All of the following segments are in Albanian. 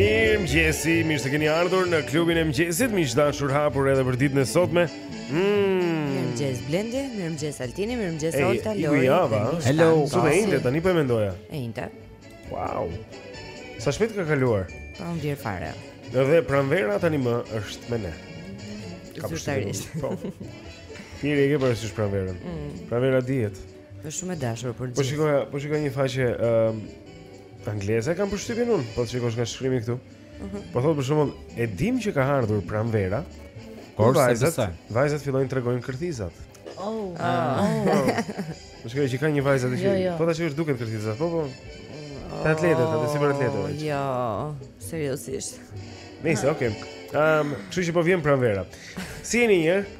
Mirëmëngjesi, mirë se keni ardhur në klubin e mëngjesit miq të dashur, hapur edhe për ditën e sotme mm. Mirëmëngjes Blendi, mirëmëngjes Altini, mirëmëngjes hey, Olta Lori Iku java, hello Sot e enjte, tani po e mendoja E enjte Wow Sa shpejt ka kaluar Pa po, unë djerë fare Dhe pranvera tani më është me ne Zyrtarisht Po Mirë e ke për ty si sh pranverën mm. Pranvera djetë Është shumë e dashur për të gjithë. Po shikoj, po shikoj një faqe ë um, angleze kam përshtypjen unë, po shikosh nga shkrimi këtu. Uh mhm. -huh. Po thotë për shembull, e dim që ka ardhur pranvera. Por vajzat, vajzat fillojnë të tregojnë kërthizat. Oh. Ah. Oh. Po shikoj që ka një vajzë aty. Jo, jo. Po tash është duket kërthizat. Po po. Të atletet, atë si për atletet Jo, seriosisht Nejse, oke okay. um, Kështu që po vjen pranvera Si jeni njerëz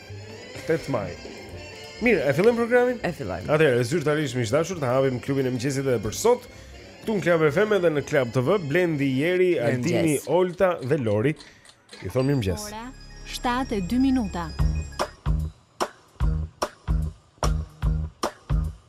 8 maj. Mirë, e fillojmë programin? E fillojmë. Atëherë, zyrtarisht miq të dashur, ta hapim klubin e mëngjesit edhe për sot. Ktu në Club FM edhe në Club TV, Blendi, Jeri, Altini, Olta dhe Lori. Ju thonë mirëmëngjes. Ora 7:02 minuta.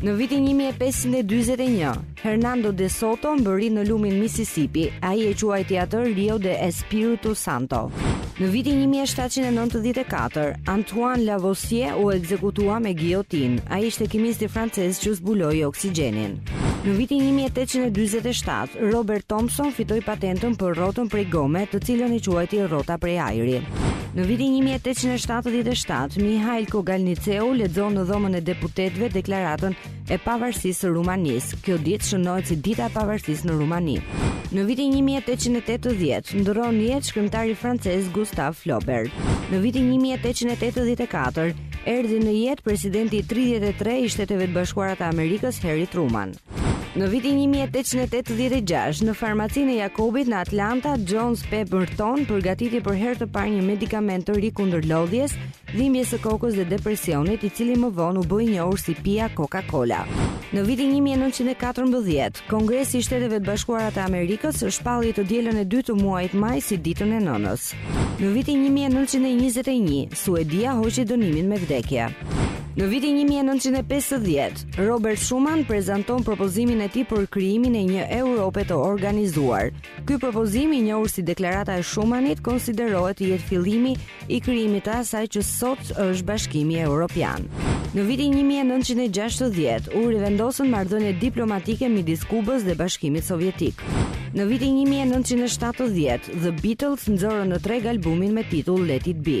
Në vitin 1541, Hernando de Soto mbërriti në lumin Mississippi, ai e quajti atë Rio de Espiritu Santo. Në vitin 1794, Antoine Lavoisier u ekzekutua me gijotinë. Ai ishte kimisti francez që zbuloi oksigjenin. Në vitin 1847, Robert Thomson fitoi patentën për rrotën prej gome, të cilën e quajti rrota prej ajri. Në vitin 1877, Mihail Kogalniceu lexon në Dhomën e Deputetëve deklaratën e pavarësisë së Rumanisë. Kjo ditë shënohet si Dita e Pavarësisë në Rumani. Në vitin 1880, ndërron jetë shkrimtari francez Gustave Flaubert. Në vitin 1884, erdhi në jetë presidenti i 33 i Shteteve të Bashkuara të Amerikës, Harry Truman. Në vitin 1886, në farmacinë e Jakobit në Atlanta, John S. Pemberton përgatiti për herë të parë një medikament të ri kundër lodhjes, dhimbjes së kokës dhe depresionit, i cili më vonë u bë i njohur si pija Coca-Cola. Në vitin 1914, Kongresi i Shteteve të Bashkuara të Amerikës shpalli të dielën e dytë të muajit maj si ditën e nënës. Në vitin 1921, Suedia hoqi dënimin me vdekje. Në vitin 1950, Robert Schuman prezanton propozimin e tij për krijimin e një Europe të organizuar. Ky propozim i njohur si Deklarata e Schumanit konsiderohet të jetë fillimi i krijimit të asaj që sot është Bashkimi Europian. Në vitin 1960 u rivendosën marrëdhënie diplomatike midis Kubës dhe Bashkimit Sovjetik. Në vitin 1970 The Beatles nxorën në treg albumin me titull Let It Be.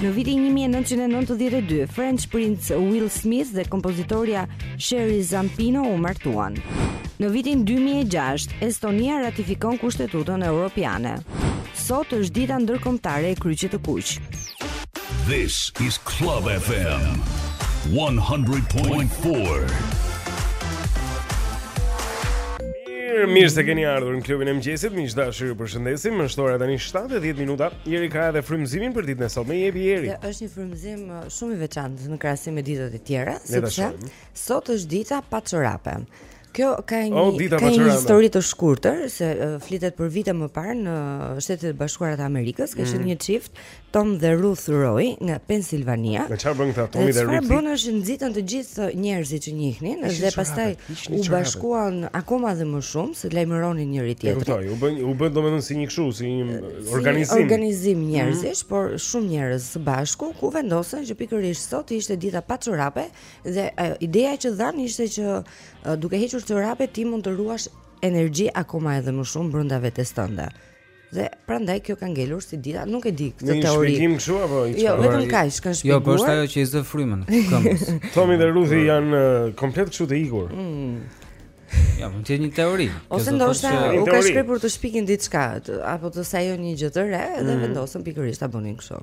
Në vitin 1992, Fresh Prince Will Smith dhe kompozitorja Sheree Zampino u martuan. Në vitin 2006, Estonia ratifikon kushtetutën europiane. Sot është dita ndërkombëtare e kryqit të kuq. This is Club FM 100.4. Mirë, mirë se keni ardhur në klubin e mëngjesit. Miq të dashur, ju përshëndesim. Është ora tani 7:10 minuta. Jeri ka edhe frymëzimin për ditën e sotme. Jepi Jeri. Ja, është një frymëzim uh, shumë i veçantë në krahasim me ditët e tjera, sepse sot është dita pa çorape. Kjo ka një oh, ka një histori të shkurtër se uh, flitet për vite më parë në Shtetet e Bashkuara të Amerikës, ka qenë mm. një çift Tom dhe Ruth Roy nga Pensilvania. Çfarë bënë këta Tomi dhe Ruth? Çfarë bënë është nxitën të gjithë njerëzit që njihnin dhe pastaj u bashkuan akoma dhe më shumë se lajmëronin njëri tjetrin. E kuptoj, u bë u bë domethënë si një kështu, si një organizim. Si organizim mhm. njerëzish, mm -hmm. por shumë njerëz së bashku ku vendosën që pikërisht sot ishte dita pa çorape dhe uh, ideja që dhanë ishte që uh, duke hequr çorape ti mund të ruash energji akoma edhe më shumë brenda vetes tënde. Dhe prandaj kjo ka ngelur si dita, nuk e di këtë teori. Një shpjegim kështu apo i çfarë? Jo, vetëm kaq që kanë shpjeguar. Jo, po është ajo që i zë frymën këmbës. Tomi dhe Ruthi janë uh, komplet kështu të ikur. Mm. Ja, mund të jetë një teori. Ose ndoshta u ka shkrepur për të shpikin diçka apo të sajojnë një gjë të re dhe mm. vendosën pikërisht ta bënin kështu.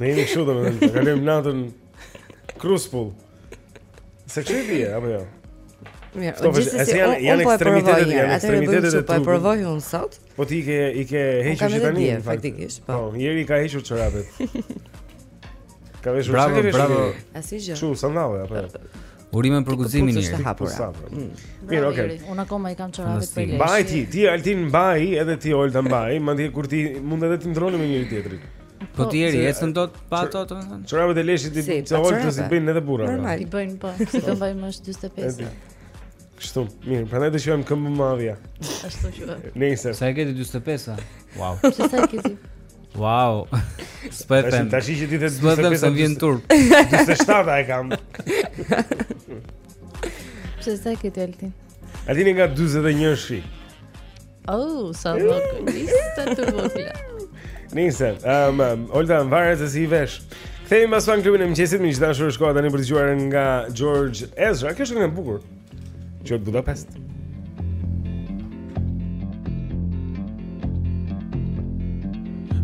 Ne jemi kështu domethënë, të kalojmë natën kruspull. Se çu di, apo jo. Mirë, po gjithsesi si, janë, janë po ekstremitetet, janë ekstremitetet e trupit. Po e provoj unë sot. Po ti ke i ke hequr që tani faktikisht, po. Po, Jeri ka hequr çorapet. Ka veshur bravo, bravo. Asi gjë. Çu sandale apo? Jo? Urime për guximin e mirë. Po, mm. Mirë, okay. Unë akoma i kam çorapet për lesh. Mbaji ti, ti Altin mbaji, edhe ti Olta mbaji, madje kur ti mund edhe t'i ndërroni me njëri tjetrin. Po ti Jeri, ecën dot pa ato, domethënë. Çorapet e leshit i tha Olta s'i bëjnë edhe burra. Normal, i bëjnë po, si do mbaj më 45. Kështu, mirë, prandaj do shojmë këmbë madhja. Ashtu që. Nëse sa e ke 45-a. Wow. Sa e ke ti? Wow. S'po e them. Tash që ti the 45 s'më vjen turp. 47 e kam. Pse sa e ke ti Altin? Altin nga 41-shi. Oh, sa vogël. Niste të vogla. Niste. Ehm, um, Olta, varet se si i vesh. Kthehemi pas pak në klubin e mëngjesit, miq të dashur është koha tani për të dëgjuar nga George Ezra. Kjo është këngë e bukur. Budapest.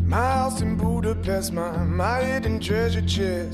My house in Budapest, my, my hidden treasure chest.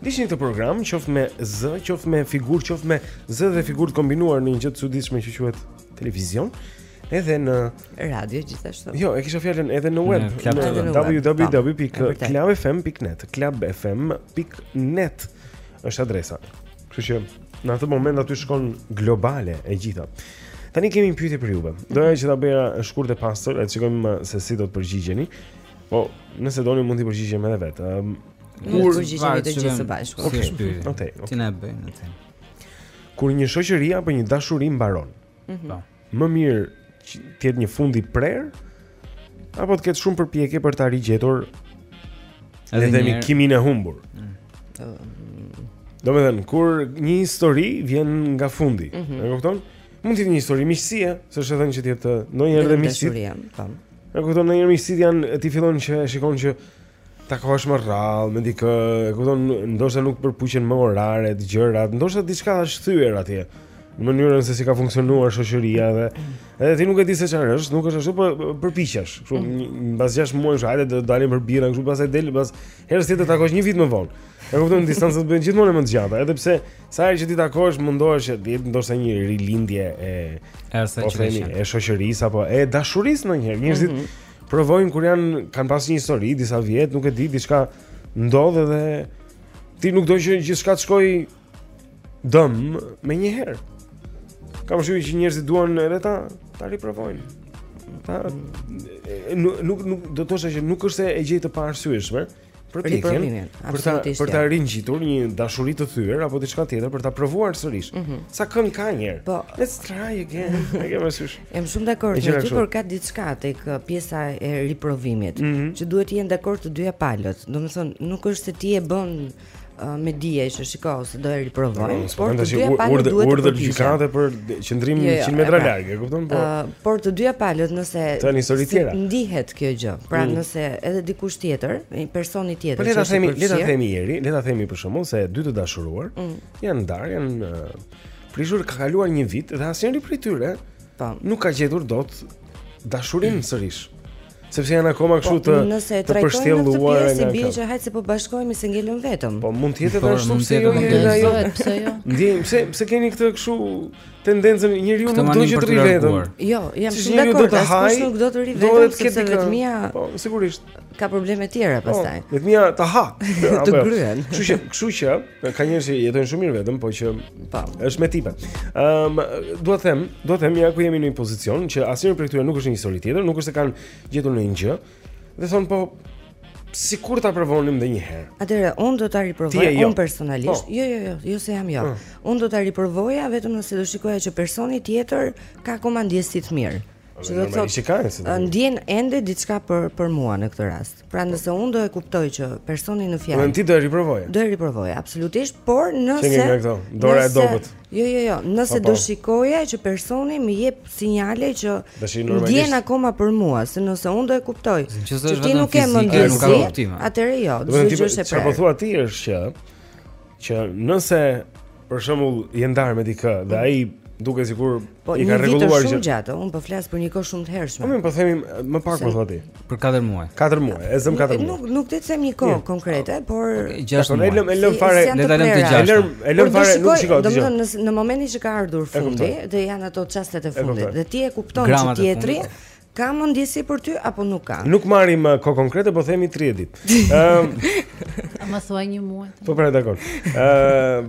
Ndiqni këtë program, qoftë me zë, qoftë me figurë, qoftë me zë dhe figurë të kombinuar në një gjë të çuditshme që quhet televizion, edhe në radio gjithashtu. Jo, e kisha fjalën edhe në web, në www.clubfm.net, clubfm.net është adresa. Kështu që në atë moment aty shkon globale e gjitha. Tani kemi një pyetje për juve. Doja që ta bëja shkurt e pastër, le të shikojmë se si do të përgjigjeni. Po, nëse doni mund t'i përgjigjem edhe vetë. Ehm, Ose përgjigjemi të gjithë së bashku. Okej. Okay. Okej. Okay. Ti na e bëj në të. Kur një shoqëri apo një dashuri mbaron. Mhm. Mm po. Më mirë të jetë një fund i prerë apo të ketë shumë përpjekje për të rigjetur edhe dhe një kimin e humbur. Mm. Domethënë kur një histori vjen nga fundi, mm -hmm. e kupton? Mund të jetë një histori miqësie, s'është thënë që të jetë, ndonjëherë dhe miqësitë. Po. E kupton ndonjëherë miqësitë janë ti fillon që e shikon që takohesh më rrallë me dikë, e kupton, ndoshta nuk përpuqen më oraret, gjërat, ndoshta diçka është thyer atje në mënyrën se si ka funksionuar shoqëria dhe edhe ti nuk e di se çfarë është, nuk është ashtu, po përpiqesh. Kështu mm. mbas 6 muajsh, hajde të dalim për birra, kështu pastaj del, pastaj herën tjetër takohesh një vit më vonë. E kupton, distancat bëhen gjithmonë më të gjata, edhe pse sa herë që ti takohesh mundohesh që të jetë ndoshta një rilindje e e asaj që e shoqërisë apo e dashurisë ndonjëherë. Njerëzit mm -hmm Provojnë kur janë kanë pas një histori disa vjet, nuk e di, diçka ndodh edhe ti nuk do që gjithçka të shkojë dëm menjëherë. Ka shumë që njerëzit duan edhe ta ta riprovojnë. Ta nuk nuk do të thosha që nuk është e gjej të paarsyeshme. përpjekjen, për ta për ta ringjitur një dashuri të thyer apo diçka tjetër për ta provuar sërish. Mm -hmm. Sa kënd ka një herë. Po, let's try again. Ne kemi mësuar. Jam shumë dakord me ty, por ka diçka tek uh, pjesa e riprovimit mm -hmm. që duhet të jenë dakord të dyja palët. Domethënë, nuk është se ti e bën me dije që shiko se do e riprovoj, po, por të dyja palët duhet të urdhër gjykate për qëndrim 100 jo, jo, metra larg, e kupton? Po. Por të dyja palët nëse ndihet kjo gjë, pra mm. nëse edhe dikush tjetër, një person tjetër. Po le ta themi, le ta themi ieri, le ta themi për shembull se dy të dashuruar mm. janë ndarë, janë prishur ka kaluar një vit dhe asnjëri prej tyre po. nuk ka gjetur dot dashurinë mm. sërish. Sepse janë akoma kështu po, të të përshtjelluar nga. Nëse i bie që hajt se po bashkohemi se ngelëm vetëm. Po mund të jetë edhe ashtu pse jo jeni nga jo. Pse jo? Ndjejmë pse pse keni këtë kështu tendencën njeriu nuk do që të rri vetëm. Jo, jam shumë dakord. Askush nuk do të rri vetëm sepse vetmia. Po, sigurisht. Ka probleme tjera po, pastaj. Vetmia ta ha. Të gryen. Kështu që, kështu që Ka njerëz që jetojnë shumë mirë vetëm, po që pa, është me tipe. Ëm, um, dua të them, dua të them ja ku jemi në një pozicion që asnjëri prej këtyre nuk është një histori tjetër, nuk është se kanë gjetur në një gjë. Dhe thon po sikur ta provonim edhe njëherë. Atëherë, unë do ta riprovoja, jo. unë personalisht, po. jo, jo, jo, jo se jam jo. Mm. Unë do ta riprovoja vetëm nëse do shikoja që personi tjetër ka akoma ndjesi të mirë. Që do të thotë, ndjen ende diçka për për mua në këtë rast. Pra po. nëse unë do e kuptoja që personi në fjalë. Unë ti do e riprovoja. Do e riprovoja, absolutisht, por nëse Çe nga këto, dora e dobët. Jo, jo, jo, nëse po, po. do shikoja që personi më jep sinjale që ndjen akoma për mua, se nëse unë do e kuptoja. Që ti nuk ke mendje, nuk ka kuptim. Atëherë jo, do të thotë që është e prerë. Çfarë po thua ti është që Që nëse për shembull je ndarë me dikë dhe mm. ai duket sikur po, i ka rregulluar gjërat. Po, gjatë, un po flas për një kohë shumë të hershme. Po, po themi më pak më thotë. Për 4 muaj. 4 muaj, e zëm 4 muaj. Nuk nuk të them një kohë konkrete, por 6 muaj. E lëm fare, ne ta lëm të gjashtë. E lëm, e lëm fare, nuk shikoj. Domethënë në momentin që ka ardhur fundi, dhe janë ato çastet e fundit dhe ti e kupton që tjetri Ka më ndjesi për ty apo nuk ka? Nuk marrim uh, kohë konkrete, po themi 3 ditë um, A më thua një muaj Po pra, dakord uh,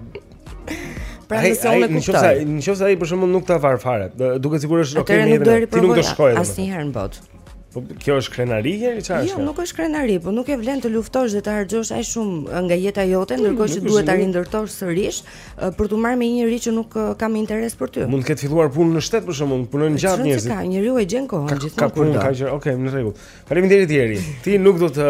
Pra nëse unë e kuptoj Në qoftë se ai për shembull nuk ta var fare Duket sikur është ok në jetën Ti nuk do shkoje Asnjëherë në botë Po kjo është krenari a çfarë jo, është? Jo, nuk është krenari, po nuk ia vlen të luftosh dhe të harxhosh aq shumë nga jeta jote, ndërkohë që duhet ta rindërtosh sërish, për t'u marrë me një njeri që nuk ka më interes për ty. Mund të ketë filluar punë në shtet për shembull, punojnë gjatë njerëzit. Po njeriu e gjen kohën gjithmonë. Ka punë, ka gjë. Okej, në rregull. Faleminderit Jeri. Ti nuk do të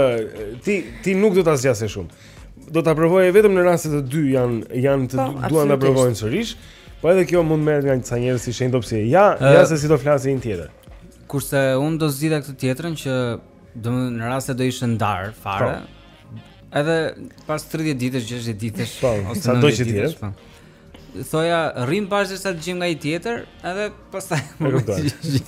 ti ti nuk do ta zgjasje shumë. Do ta provoje vetëm në rast se të dy janë janë të po, duan ta provojnë sërish. Po edhe kjo mund merret nga disa njerëz si shenjë dobësi. Ja, ja se si do flasë një tjetër. Kurse un do zgjidhja këtë tjetrën që do në rast se do ishte ndarë fare. Po. Edhe pas 30 ditësh, 60 ditësh po, ose sado që të jetë. Po. Thoja, rrimë bashkë sa të gjejmë nga një tjetër, edhe pastaj më kuptoj.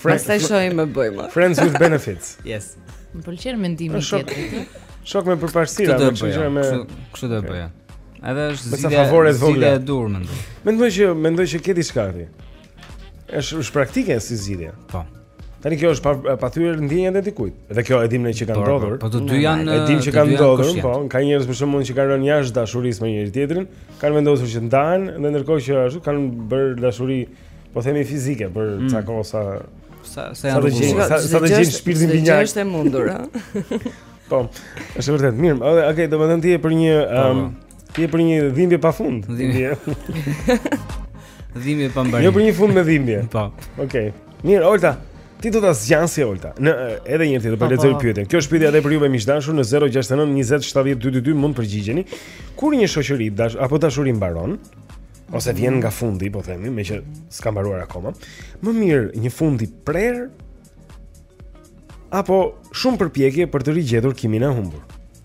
Pastaj shohim e bëjmë. Friends with benefits. Yes. Më pëlqen mendimi i tjetrit. Shok me përparësi, më pëlqen me kështu do e bëja. Edhe është zgjidhja e vogël. Zgjidhja e duhur mendoj. Mendoj që mendoj që ke diçka aty. Është është praktike si zgjidhje. Po. Tani kjo është pa pa thyer ndjenjat e dikujt. Dhe kjo e dim ne që kanë po, po, ndodhur. Po të dy janë e dim që kanë ndodhur, po ka njerëz për shembull që kanë rënë jashtë dashurisë me njëri tjetrin, kanë vendosur që të ndahen dhe ndërkohë që ashtu kanë bërë dashuri, po themi fizike për mm. ca kohë sa sa sa janë rrugë. Sa të gjejnë shpirtin binjak. Është e mundur, ha. Po. Është vërtet mirë. Okej, do të thuash ti për një po, po. Ti je për një dhimbje pa fund. Dhimbje. dhimbje pa mbarim. Jo për një fund me dhimbje. Po. Okej. Okay. Mirë, Olta. Ti do ta zgjan si Olta. Në edhe një herë tjetër për po, po, lexoj po. pyetjen. Kjo është pyetja edhe për ju miq të dashur në 069 20 70 222 mund të përgjigjeni. Kur një shoqëri a shpo dashuri mbaron ose vjen nga fundi, po themi, meqë s'ka mbaruar akoma, më mirë një fund i prerë apo shumë përpjekje për të rigjetur kiminë e humbur.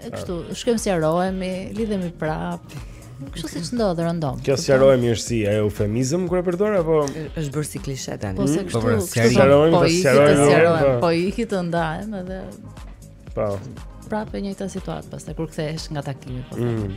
E kështu, shkojmë sqarohemi, lidhemi prapë. Kështu siç ndodh rëndom. Kjo sqarohemi është si ajo eufemizëm kur e përdor apo është bërë si klishe tani. Po se mm, kështu, po, pra, sqarohemi, po sqarohemi, po. po iki të ndahem edhe. Po. Prapë e njëjta situatë, pastaj kur kthehesh nga takimi po. Mm.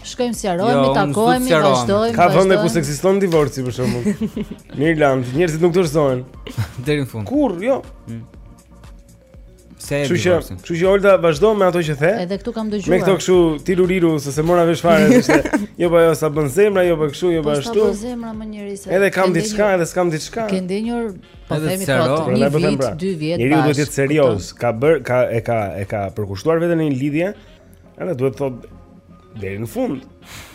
Shkojmë sqarohemi, jo, takohemi, vazhdojmë. Ka vende ku s'ekziston divorci për shembull. Në Irlandë njerëzit nuk dorëzohen deri në fund. Kurr, jo. Mm. Se e divorcin. Kështu që Olta vazhdo me ato që the. Edhe këtu kam dëgjuar. Me këto kështu tiluriru se s'e mora vesh fare se jo po jo s'ma bën zemra, jo po kështu, jo po, po ashtu. Po bën zemra më njëri se. Edhe kam diçka, edhe s'kam diçka. Ke ndenjur po themi kot një vit, dy vjet. Njeriu duhet të jetë serioz, ka bër ka e ka e ka përkushtuar veten në një lidhje. Edhe duhet të thotë deri në fund.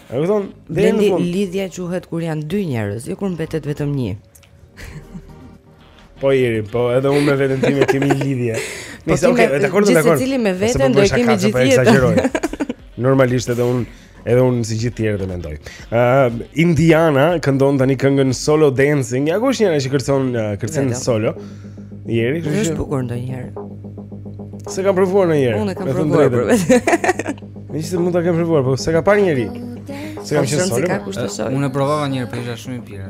E kupton? Deri në fund. Lidhja quhet kur janë dy njerëz, jo kur mbetet vetëm një. Po Jeri, po edhe unë me veten time kemi lidhje. Po Nëse okay, dakord, dakord. Secili me po veten do e kemi gjithë po jetën. Normalisht edhe unë, edhe unë si gjithë tjerët e mendoj. Uh, Indiana këndon tani këngën Solo Dancing. Ja kush është njëra që kërcon uh, kërcen Vetëm. solo. Jeri, kush është bukur ndonjëherë. S'e kam provuar ndonjëherë. Unë e kam provuar për vetë. Nëse mund ta kem provuar, po s'e ka parë njeri. Se kam qenë solo. Unë e provova një herë, po isha shumë i pirë.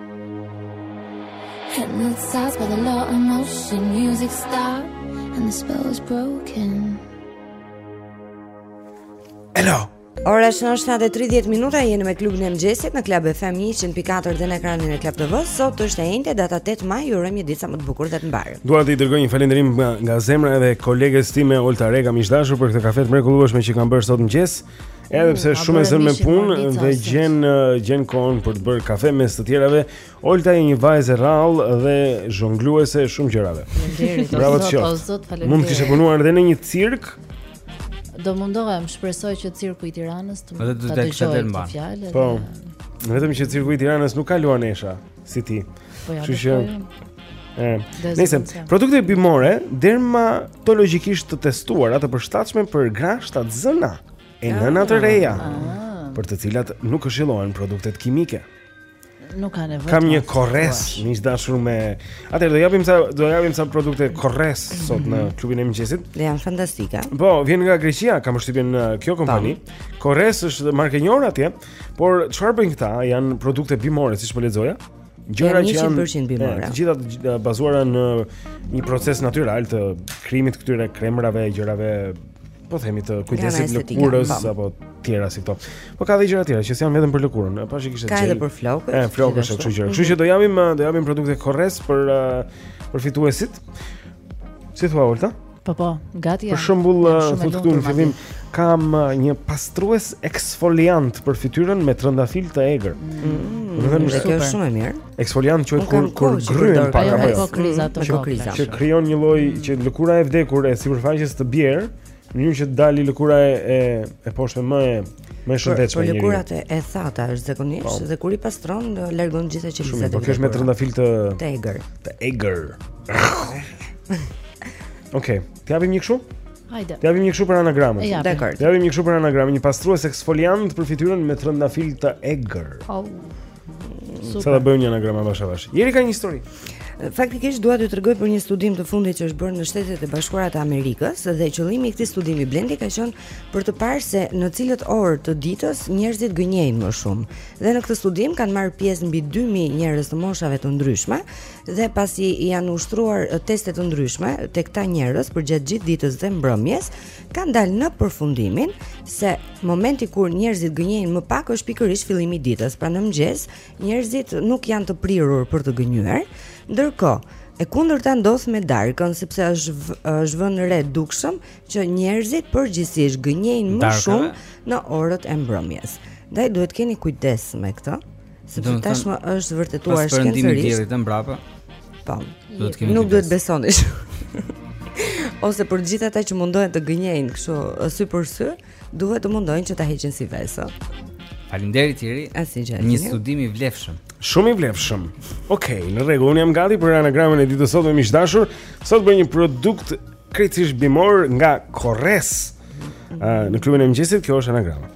Hypnotized by the law of motion, music stop, and the spell is broken. Hello. Ora është 7:30 minuta jeni me klubin e mëngjesit në Club FM 100.4 dhe në ekranin e Club TV. Sot është e enjte data 8 maj, ju urojmë një ditë sa më të bukur dhe të mbarë. Dua t'i dërgoj një falënderim nga, nga zemra edhe kolegës time Olta Reka, miq të dashur për këtë kafe të mrekullueshme që ka bërë sot në mëngjes. Edhe pse shumë e zënë me punë dhe gjen gjen kohën për të bërë kafe mes të tjerave, Olta je një vajzë e rrallë dhe zhongluese e shumë gjërave. Bravo ti. Mund të kishe punuar edhe në një cirk. Do mundohem, shpresoj që cirku i Tiranës të ma dëgjojë këtë fjalë. Po. Vetëm që cirku i Tiranës nuk ka luanesha. si ti. Po ja, kështu që Nëse produkte bimore dermatologjikisht të testuara të përshtatshme për gra shtatzëna e ah, nëna të reja, ah. për të cilat nuk këshillohen produktet kimike. Nuk ka nevojë. Kam një korres, miq të dashur me. Atëherë do japim sa do japim sa produkte korres mhm. sot në klubin e mëngjesit. Dhe janë fantastike. Po, vjen nga Greqia, kam përshtypjen në uh, kjo kompani. Korres është markë e njohur atje. Por çfarë bëjnë këta? Janë produkte bimore, siç po lexoja. Gjëra që janë 100% bimore. Të gjitha bazuara në një proces natyral të krijimit të këtyre kremrave, gjërave po themi të kujdesit të lëkurës po. apo tjera si këto. Po ka dhe gjëra tjera që s'janë vetëm për lëkurën. E pashë kishte gjë. Ka edhe për flokët. Ëh, flokët është kështu gjë. Kështu që do japim do japim produkte korres për për fituesit. Si thua Olta? Po po, gati jam. Për shembull, thotë këtu në fillim kam uh, një pastrues eksfoliant për fytyrën me trëndafil të egër. Mm, do të thënë se kjo është shumë e mirë. Eksfoliant quhet kur kur gryen pak apo jo. Kjo kriza. Që krijon një lloj mm. që lëkura e vdekur e sipërfaqes të bjerë, në mënyrë që të dalë lëkura e e, e poshtme më e Më e shëndetshme. Për lëkurat e thata është zakonisht po. dhe kur i pastron largon gjithë ato qelizat. Po kish me trëndafil të të egër. Të egër. Okej, ta japim një kështu? Hajde. Ta japim një kështu për anagramën. Dakord. Ta japim një kështu për anagramën, një pastrues eksfoliant për fytyrën me trëndafil të egër. Oh. Super. Sa ta bëjmë një anagramë avash avash. Jeri ka një histori. Faktikisht dua t'ju tregoj për një studim të fundit që është bërë në Shtetet e Bashkuara të Amerikës dhe qëllimi i këtij studimi Blendi ka qenë për të parë se në cilat orë të ditës njerëzit gënjejnë më shumë. Dhe në këtë studim kanë marrë pjesë mbi 2000 njerëz të moshave të ndryshme dhe pasi janë ushtruar teste të ndryshme te këta njerëz përgjatë gjithë ditës dhe mbrëmjes, kanë dalë në përfundimin se momenti kur njerëzit gënjejnë më pak është pikërisht fillimi i ditës. Pra në mëngjes njerëzit nuk janë të prirur për të gënjyer. Ndërkohë, e kundërta ndodh me darkën sepse është është vënë re dukshëm që njerëzit përgjithësisht gënjejnë më shumë në orët e mbrëmjes. Ndaj duhet të keni kujdes me këtë. Sepse tashmë është vërtetuar shkencërisht. Pas perëndimit të diellit të mbrapa. Po. Do të kemi. Nuk duhet të besoni. Ose për të gjithë ata që mundohen të gënjejnë kështu sy për sy, duhet të mundojnë që ta heqin si ves. Faleminderit Jeri. Asgjë. Një studim i vlefshëm. Shumë i vlefshëm. Okej, okay, në rregull, unë jam gati për anagramën e ditës sot me miq të dashur. Sot për një produkt Krejtësisht bimor nga Korres. Në klubin e mëngjesit kjo është anagrama.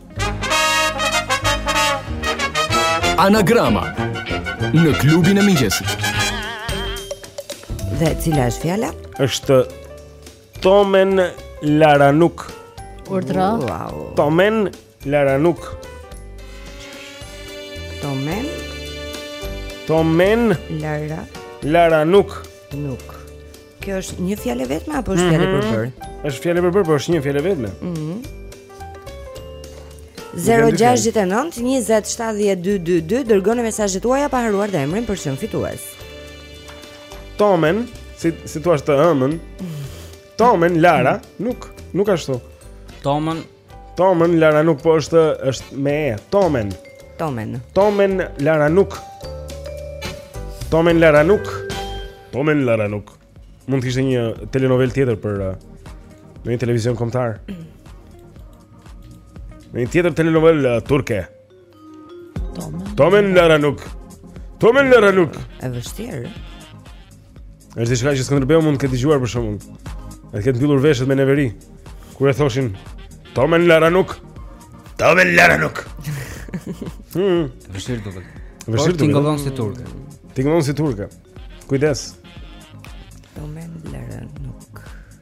Anagrama në klubin e mëngjesit. Dhe cila është fjala? Është Tomen Laranuk. Urdhëro. Wow. Tomen Lara nuk. Tomen. Tomen. Lara. Lara nuk. Nuk. Kjo është një fjalë vetme apo është fjalë e mhm. përbërë? Është fjalë e përbërë, por është një fjalë vetme. Mhm. 069 20 70 222 dërgoni mesazhet tuaja pa harruar dhe emrin për çmim fitues. Tomen, si si thua të ëmën? Tomen Lara, nuk, nuk ashtu. Tomen Tomen Lara nuk po është është me e. Tomen. Tomen. Tomen Lara nuk. Tomen Lara nuk. Tomen Lara nuk. Mund të kishte një telenovelë tjetër për uh, në një televizion kombëtar. Në një tjetër telenovelë uh, turke. Tomen Lara nuk. Tomen Lara nuk. Është vështirë. Është diçka që Skënderbeu mund të ketë dëgjuar për shembull. E të ketë mbyllur veshët me neveri. Kur e thoshin Tomen Lara nuk. Tomen Lara nuk. Hmm. Vështirë duket. Vështirë duket. Tingëllon si turke. Tingëllon si turke. Kujdes. Tomen Lara nuk.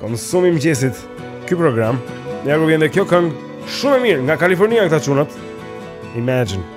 Konsumi i mëngjesit. Ky program, ja ku vjen dhe kjo këngë shumë e mirë nga Kalifornia këta çunat. Imagine.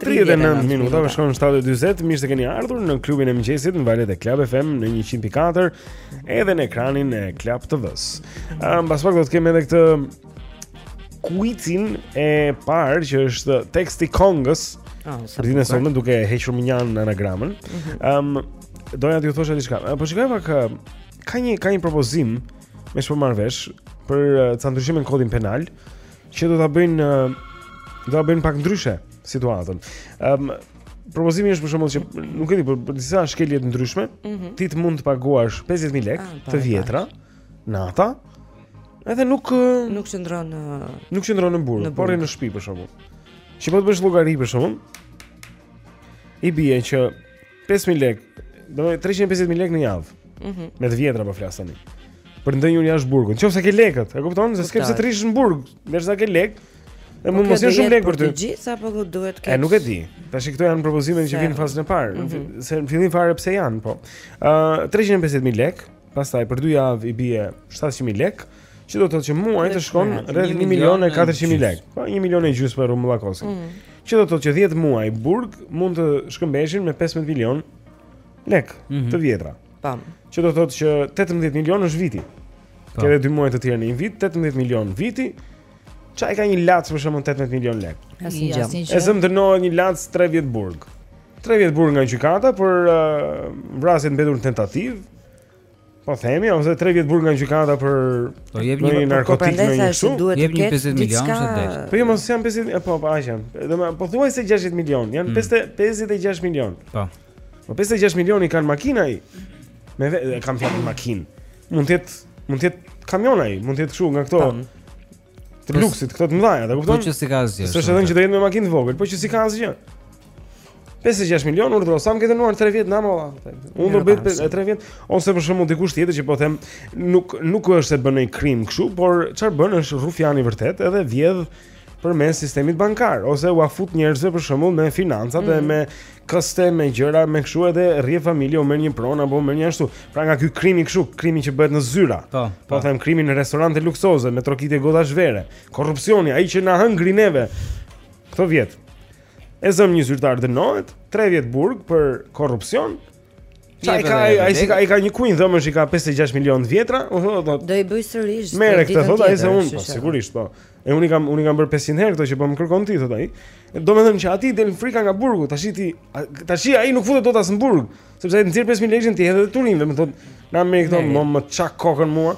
39 minuta, po shkon 7:40. Mirë se keni ardhur në klubin e mëngjesit në valët e Club FM në 104 edhe në ekranin e Club TV-s. Ëm pas pak do të kemi edhe këtë kuicin e parë që është teksti kongës. Ah, oh, Rinë sonë duke hequr mënjan në anagramën. Mhm. Ëm mm -hmm. doja t'ju thosha diçka. Po shikoj pak ka një ka një propozim me sipërmarrësh për ca ndryshime në kodin penal. që do ta bëjnë do ta bëjnë pak ndryshe situatën. Ëm um, propozimi është për shembull që nuk e di për, për disa shkelje të ndryshme, mm -hmm. ti të mund të paguash 50000 lekë ah, të vjetra nata. Edhe nuk nuk qëndron në nuk qëndron në burg, por rri në shtëpi për shembull. Që po të bësh llogari për shembull, i bie që 5000 lekë, domethënë 350 mijë lekë në javë. Mhm. Mm me të vjetra po flas tani. Për ndenjur jashtë burgut. Nëse ke lekët, e kupton? Se s'ke pse të rish në burg, derisa ke lekë. Dhe po mund mos jenë shumë lekë për ty. Të gjithë apo ku duhet kesh. E nuk e di. Tash këto janë propozime që vijnë fazën e parë, mm -hmm. se në fillim fare pse janë, po. Ë uh, 350 mijë lekë, pastaj për dy javë i bie 700 mijë lekë, Që do të thotë që muaji të shkon rreth 1 milion e 400 mijë lekë. Po 1 milion e gjysmë për Rumbullakosin. Mm. Që do të thotë që 10 muaj burg mund të shkëmbeshin me 15 milion lek mm -hmm. të vjetra. Tam. Që do të thotë që 18 milion është viti. Ka edhe 2 muaj të tjerë në një vit, 18 milion viti. Ça i ka një laç për shembull 18 milion lek. Asnjë gjë. E zëm dënohet një laç 3 vjet burg. 3 vjet burg nga gjykata për uh, vrasje të mbetur në tentativë. Po themi ose 3 vjet burg nga gjykata për po jep një po, narkotik në një kështu. Jep një 50 milionë edhe del. Po jo mos janë 50, po po aq janë. Do më po thuaj se 60 milionë, janë 56 mm. milionë. Po. Po 56 milionë i ka një makinë ai. E kam fjalën makinë. Mund të jetë mund të jetë kamion ai, mund të jetë kështu nga këto. Të luksit, këto të mëdhatë, e kupton? Po që s'i ka asgjë. S'është edhe që do jetë me makinë të vogël, po që s'i ka asgjë. 56 milion urdhro, sa më ke dënuar 3 vjet na, mo. Unë do bëj 3 vjet ose për shembull dikush tjetër që po them nuk nuk është se bën një krim kështu, por çfarë bën është rrufjan i vërtetë edhe vjedh përmes sistemit bankar ose ua fut njerëzve për shembull me financat mm. dhe me Këste me gjëra me kështu edhe rrjep familje u merr një pronë apo u merr një ashtu. Pra nga ky krimi kështu, krimi që bëhet në zyra. Po, po, po them krimi në restorante luksoze me trokitje gotash vere. Korrupsioni ai që na hëngri neve. Këto vjet. E zëm një zyrtar dënohet 3 vjet burg për korrupsion. Sa i ka ai, si ka, ai ka një kunj dhëmbësh i ka 56 milionë të vjetra, u thotë do do i bëj sërish. Merre këtë thotë ai se unë po sigurisht po. E unë kam unë i kam bërë 500 herë këto që po më kërkon ti thotë ai. Domethënë që aty del frika nga burgu, tash ti tash ai nuk futet dot as në burg, sepse ai nxjerr 5000 lekë t'i hedh turinjve dhe më thotë na merri këto, mos më ça kokën mua.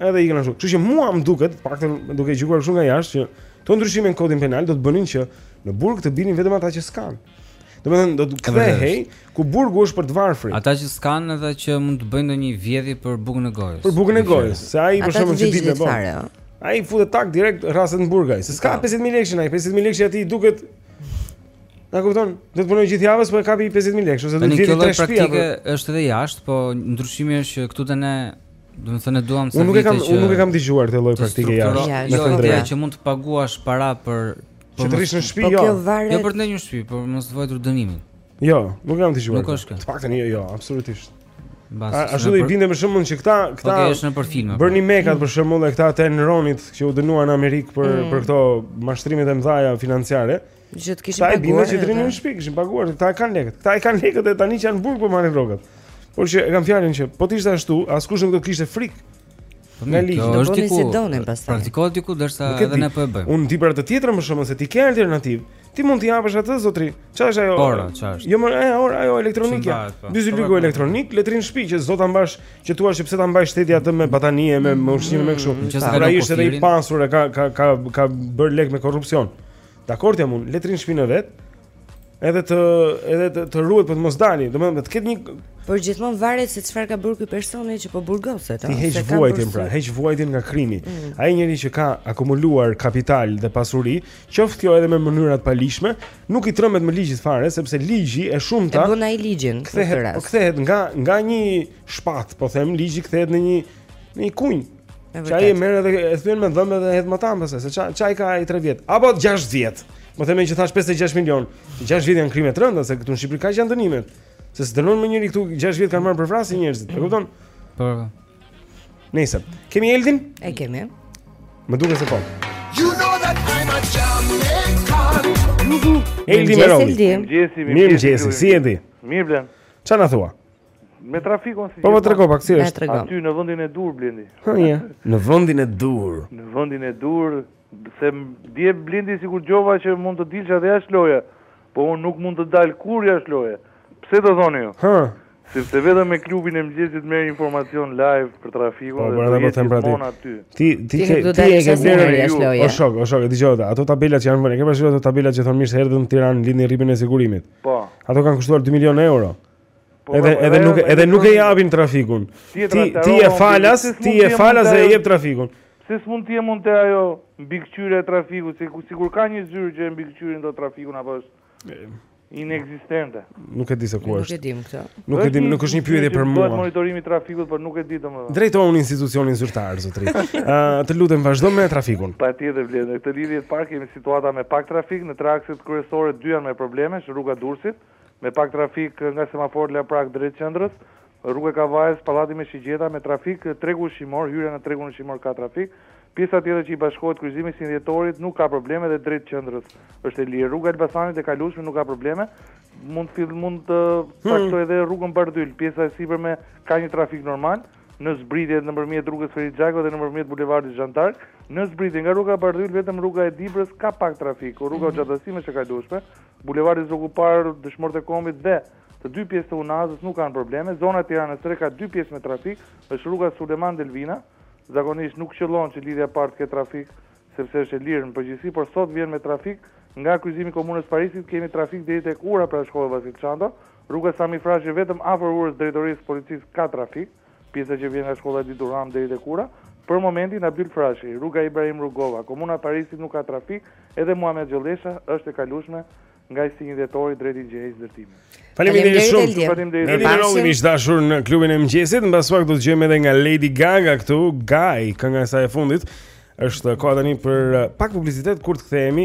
Edhe ikën ashtu. Kështu që mua më duket, paktën duke gjykuar kështu nga jashtë që këto ndryshime në kodin penal do të bënin që në burg të binin vetëm ata që s'kanë. Domethënë do të kthehej ku burgu është për të varfrit. Ata që s'kanë edhe që mund të bëjnë ndonjë vjedhje për bukën e gojës. Për bukën e gojës, se ai për shembull që ditë po. Ai futet tak direkt e rrasin në burg ai, se s'ka 50000 po. lekë, ai 50000 lekë aty duket A kupton, do të punojë gjithë javën, po e kapi 50000 lekë, ose do të vjedhë tre shtëpi. Kjo është edhe jashtë, po ndryshimi është që këtu te ne domethënë duam sa vite që Unë nuk e kam dëgjuar këtë lloj praktike jashtë. Jo, ideja që mund të paguash para për Për të rrish në shtëpi, po jo. Kjo varet. Jo për të ndenjur shtëpi, por mos të vuajtur dënimin. Jo, nuk e kam dëgjuar. Nuk është kjo. Të paktën jo, jo, absolutisht. Bas. Ashtu i binte për shembull që këta, këta. Po është në për filma. Po. Bernie Madoff për shembull edhe këta të Enronit që u dënuan në Amerikë për mm. për këto mashtrimet e mëdha financiare. Që të kishin paguar. Se i binte që të rrinë në shtëpi, kishin paguar, këta i kanë lekët. Këta i kanë lekët dhe tani që janë burg po marrin rrogat. Por që e kam fjalën që po të ishte ashtu, askush nuk do kishte frikë. Po në ligj, kjo është diku. Praktikohet diku derisa edhe ne po e bëjmë. Unë di për atë tjetrën më shumë se ti ke alternativë. Ti mund t'i japësh atë zotri. Çfarë është ajo? Ora, çfarë është? Jo më, e, ora ajo elektronike. Po. Byzylyku elektronik, le të rrinë në shtëpi që s'do ta mbajë, që thua se pse ta mbajë shteti atë me batanije, me me ushqim me kështu. Mm, pra, ai është edhe i pasur e ka ka ka ka bërë lek me korrupsion. Dakord jam unë, le të rrinë në shtëpinë e vet, Edhe të edhe të, të ruhet për të mos dalë, domethënë të ketë një Por gjithmonë varet se çfarë ka bërë ky personi që po burgoset, ëh. Ti heq vuajtjen pra, heq vuajtjen nga krimi. Mm. Ai njeri që ka akumuluar kapital dhe pasuri, qoftë kjo edhe me mënyra të paligjshme, nuk i trembet më ligjit fare sepse ligji e shumta E bën ai ligjin. Kthehet, po kthehet nga nga një shpatë, po them, ligji kthehet në një në një kunj. Që ai e merr edhe e thyen me dhëmbë dhe hedh matanë pastaj, se s'çan, ça i ka ai 3 vjet apo 6 vjet. Domethënë që thashë 56 milion, 6 vjet janë krime të rënda se këtu në Shqipëri ka janë dënimet. Se s'dënon më njeri këtu 6 vjet kanë marrë për vrasje njerëzit, e kupton? Po. Nëse kemi Eldin? E kemi. Më duket se po. You know that I'm a champion. Eldi Meroni. Mirëmëngjes, si je ti? Mirë, Blend. Çfarë na thua? Me trafikun si Po po trego pak si është. Aty në vendin e duhur Blendi. Po ja. Në vendin e duhur. Në vendin e duhur, se dje Blendi sikur dëgjova që mund të dilja dhe jashtë loje. Po unë nuk mund të dal kurrë jashtë loje. Pse do thoni ju? Hë. Sepse vetëm me klubin e mëngjesit merr informacion live për trafikun po, dhe do të jem pra aty. Ti ti ti ti e ke bërë jashtë loje. O shok, o shok, dëgjo këtu. Ato tabelat që janë vënë, ke parasysh ato tabelat që thonë mirë se erdhët në Tiranë, lidhni rripin e sigurimit. Po. Ato kanë kushtuar 2 milionë euro. Po, edhe po, edhe nuk edhe nuk e japin trafikun. Ti ti je falas, ti je falas dhe e jep trafikun. Si s'mund të jem unë te ajo mbikëqyrja e trafikut, si sikur ka një zyrë që e mbikëqyr trafikun apo është inekzistente. Nuk e di se ku është. Nuk e dimë këtë. Nuk e dimë, nuk është një pyetje për mua. Duhet monitorimi i trafikut, por nuk e di domosdoshmë. Drejtohu në institucionin zyrtar zotri. Ë, të lutem vazhdo me trafikun. Patjetër Blend. Në këtë lidhje të parë kemi situata me pak trafik në tre akset kryesore dy janë me probleme, rruga e Durrësit Me pak trafik nga semafori Laprakë drejt qendrës, Rruga e Kavajës, Pallati me shigjeta, me trafik, Tregu Ushqimor, hyrja në Tregun Ushqimor ka trafik, pjesa tjetër që i bashkohet kryqëzimit 21 Dhjetorit nuk ka probleme dhe drejt qendrës është e lirë. Rruga e Elbasanit e kalueshme nuk ka probleme. Mund të mund të hmm. traktoj edhe rrugën Bardhyl, pjesa e sipërme ka një trafik normal në zbritje nëpërmjet rrugës Ferit Xhajko dhe nëpërmjet bulevardit Zhan d'Ark, në zbritje nga rruga Bardhyl vetëm rruga e Dibrës ka pak trafik, rruga mm -hmm. Hoxha Tahsim është e kalueshme, Bulevardi Zogu i Parë, Dëshmorët e Kombit dhe të dy pjesët e Unazës nuk kanë probleme. Zona e Tiranës së Re ka dy pjesë me trafik, është rruga Sulejman Delvina. Zakonisht nuk qëllon që lidhja e parë të ketë trafik, sepse është e lirë në përgjithësi, por sot vjen me trafik. Nga kryqëzimi i Komunës së Parisit kemi trafik deri tek ura pranë shkollës Vasil Shanto. Rruga Sami Frashëri vetëm afër urës Drejtorisë së Policisë ka trafik. Pjesa që vjen nga shkolla Edith Durham deri tek Ura, për momentin Abdyl Frashëri, rruga Ibrahim Rugova, komuna e Parisit nuk ka trafik, edhe Muhamet Gjollesha është e kalueshme nga 21 Dhjetori drejt inxhinierisë ndërtimit. Faleminderit shumë. Faleminderit. Të nderuar miq dashur në klubin e mëngjesit, mbas pak do të dëgjojmë edhe nga Lady Gaga këtu, Guy, kënga e saj e fundit. Është koha tani për uh, pak publicitet kur të kthehemi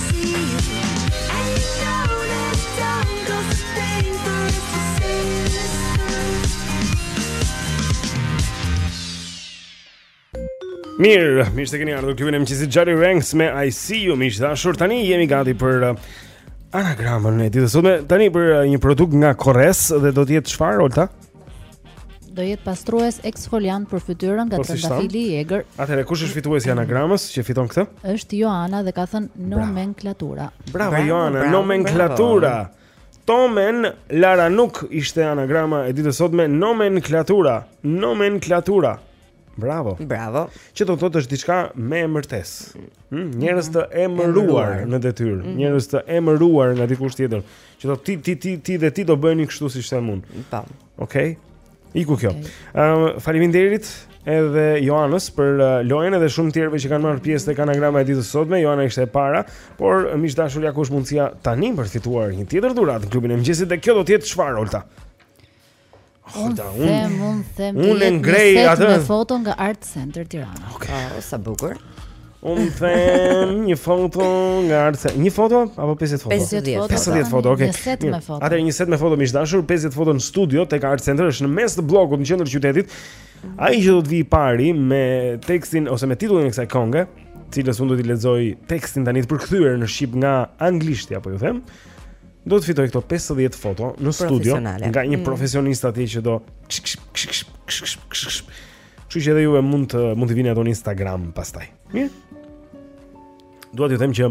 Mirë, mirë se keni ardhur klubin e mëngjesit Jolly Ranks me I See You, miq dashur. Tani jemi gati për uh, anagramën e ditës sotme. Tani për uh, një produkt nga Korres dhe do të jetë çfarë, Olta? Do jetë pastrues eksfoliant për fytyrën nga po, trëndafili i egër. Atëherë kush është fituesi i anagramës që fiton këtë? Është Joana dhe ka thënë nomenklatura. Bravo. Bravo Joana, nomenklatura. Tomen Lara nuk ishte anagrama e ditës sotme nomenklatura. Nomenklatura. Bravo. Bravo. Që do të thotë është diçka me emërtes. Hm, njerëz të mhm. emëruar në detyrë, mhm. njerëz të emëruar nga dikush tjetër. Që do ti ti ti ti dhe ti do bëni kështu siç them unë. Po. Okej. Iku kjo. Ëm faleminderit edhe Joanës për uh, lojën edhe shumë tjerëve që kanë marrë pjesë tek anagrama e ditës së sotme. Joana ishte e para, por uh, miq dashur ja kush mundësia tani për të fituar një tjetër dhuratë në klubin e mëngjesit dhe kjo do të jetë çfarë Olta? Olta, unë them, unë them ti. Unë ngrej atë me foto nga Art Center Tirana. Okej, okay. Ah, sa bukur. Unë them një foto nga Art Center. Një foto apo 50 foto? 50 foto. 50 foto, okay. Një set me foto. Atëherë një set me foto miq dashur, 50 foto në studio tek Art Center është në mes të bllokut në qendër të qytetit. Ai që do të vijë i pari me tekstin ose me titullin e kësaj kënge, të cilës unë do t'i lexoj tekstin tani të përkthyer në shqip nga anglishtja po ju them. Do të fitojë këto 50 foto në studio nga një mm. profesionist atje që do Kështu që edhe juve mund të mund t'i vini ato në Instagram pastaj. Mirë. Dua t'ju them që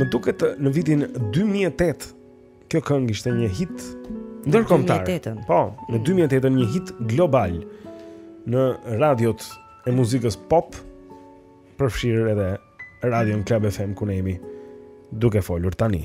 më duket në vitin 2008 kjo këngë ishte një hit ndërkombëtar. Po, në 2008 mm. një hit global në radiot e muzikës pop përfshirë edhe Radio Club FM ku ne jemi duke folur tani.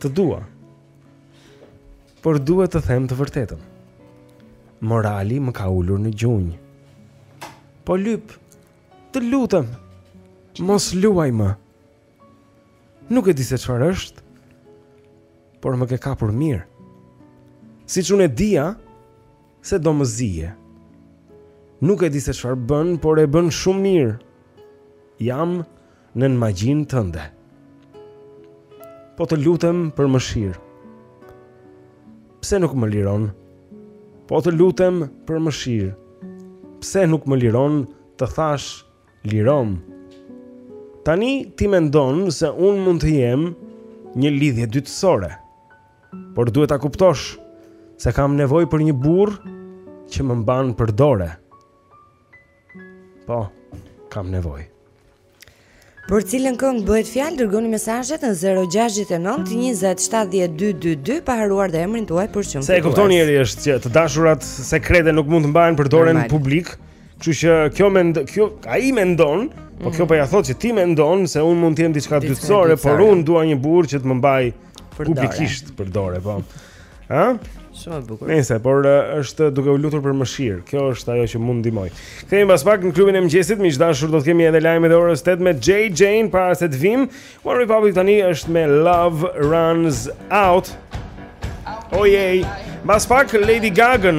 Të dua. Por duhet të them të vërtetën. Morali më ka ulur në gjunjë. Po lyp, të lutem. Mos luaj më. Nuk e di se çfarë është, por më ke kapur mirë. Siç unë e dija se do më zije. Nuk e di se çfarë bën, por e bën shumë mirë. Jam nën magjinë tënde. Po të lutem për mëshirë. Pse nuk më liron? Po të lutem për mëshirë. Pse nuk më liron të thash lirom? Tani ti mendon se unë mund të jem një lidhje dytësore. Por duhet ta kuptosh se kam nevojë për një burrë që më mban për dore. Po, kam nevojë. Për cilën këngë bëhet fjalë, dërgoni mesazhet në 069 20 70 222 pa harruar dhe emrin tuaj për çmim. Se e kuptoni njëri është që të dashurat sekrete nuk mund të mbahen për dore në publik. Kështu që kjo mend kjo ai mendon, po kjo po ja thotë që ti mendon se unë mund të jem diçka dytësore, por unë dua një burrë që të më mbajë Për dore. Publikisht për dore, po. Ë? Shumë bukur. Se por është duke u lutur për mëshirë. Kjo është ajo që mund ndihmoj. Kthehemi pas pak në klubin e mëngjesit, miq dashur, do të kemi edhe lajmet e orës 8 me J Jane para se të vim. One Republic tani është me Love Runs Out. Oh yeah. Pas pak Lady Gaga.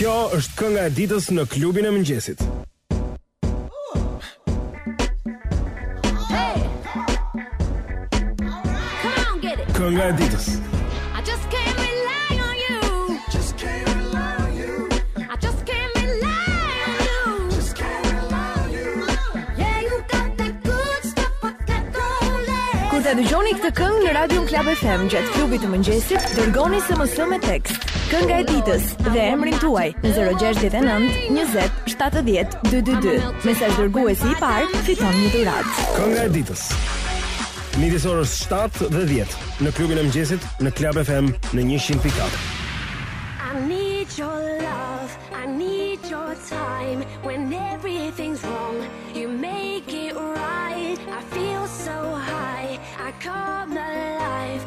Kjo është kënga e ditës në klubin e mëngjesit. Kënga e ditës. Kur ta dëgjoni këtë këngë në radion Club FM gjatë klubit të mëngjesit, dërgoni SMS me tekst Kënga e ditës dhe emrin tuaj në 069 20 70 222. Mesazh dërguesi i parë fiton një dhuratë. Kënga e ditës. Midis orës 7 dhe 10 në klubin e mëngjesit në Club FM në 100.4. I need your love, I need your time when everything's wrong. You make it right. I feel so high. I come alive.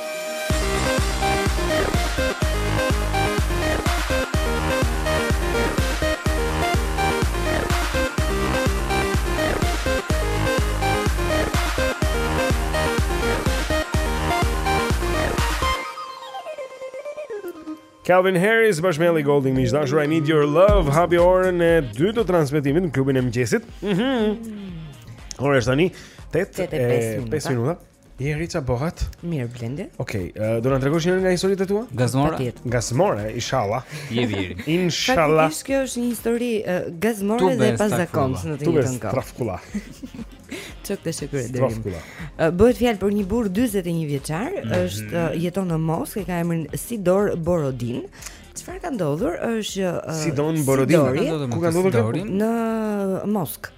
Calvin Harris bashkë me Ellie Goulding miq dashur I need your love hapi orën e dytë të transmetimit në klubin e mëngjesit. Mhm. Mm Ora është tani 8:05 minuta. Jeri, ça bëhet? Mirë Blendi. Okej, okay, uh, do na tregosh njërin nga historitë tua? Gazmore. Gazmore, inshallah. Je viri. Inshallah. Faktikisht kjo është një histori uh, gazmore dhe e pazakontë në të njëjtën kohë. Trafkula. Çok të shkruaj deri. Trafkula. Uh, bëhet fjalë për një burrë 41 vjeçar, mm -hmm. është uh, jeton në Moskë, ka emrin Sidor Borodin. Çfarë ka ndodhur? Është uh, Sidon Borodin. Ku ka ndodhur? Në Moskë.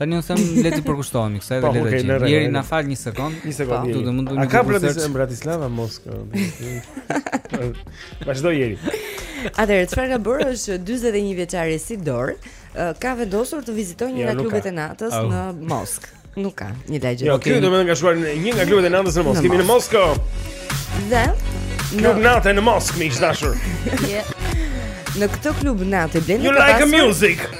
Tani unë them le t'i përkushtohemi kësaj dhe po, le të gjejmë. Jeri na fal një sekond. Një sekond. Do të mundojmë. A ka Bratislava në Bratislava Moskë? Vazhdo Jeri. Atëherë çfarë ka bërë është 41 vjeçari Sidor, ka vendosur të vizitojë një nga klubet e natës në Moskë. Nuk ka një lagje. Jo, këtu do më nga shuar një nga klubet e natës në Moskë. Kemi në Moskë. Dhe në natën në Moskë, miq dashur. Në këtë klub nate Blendi ka pasur. You like music.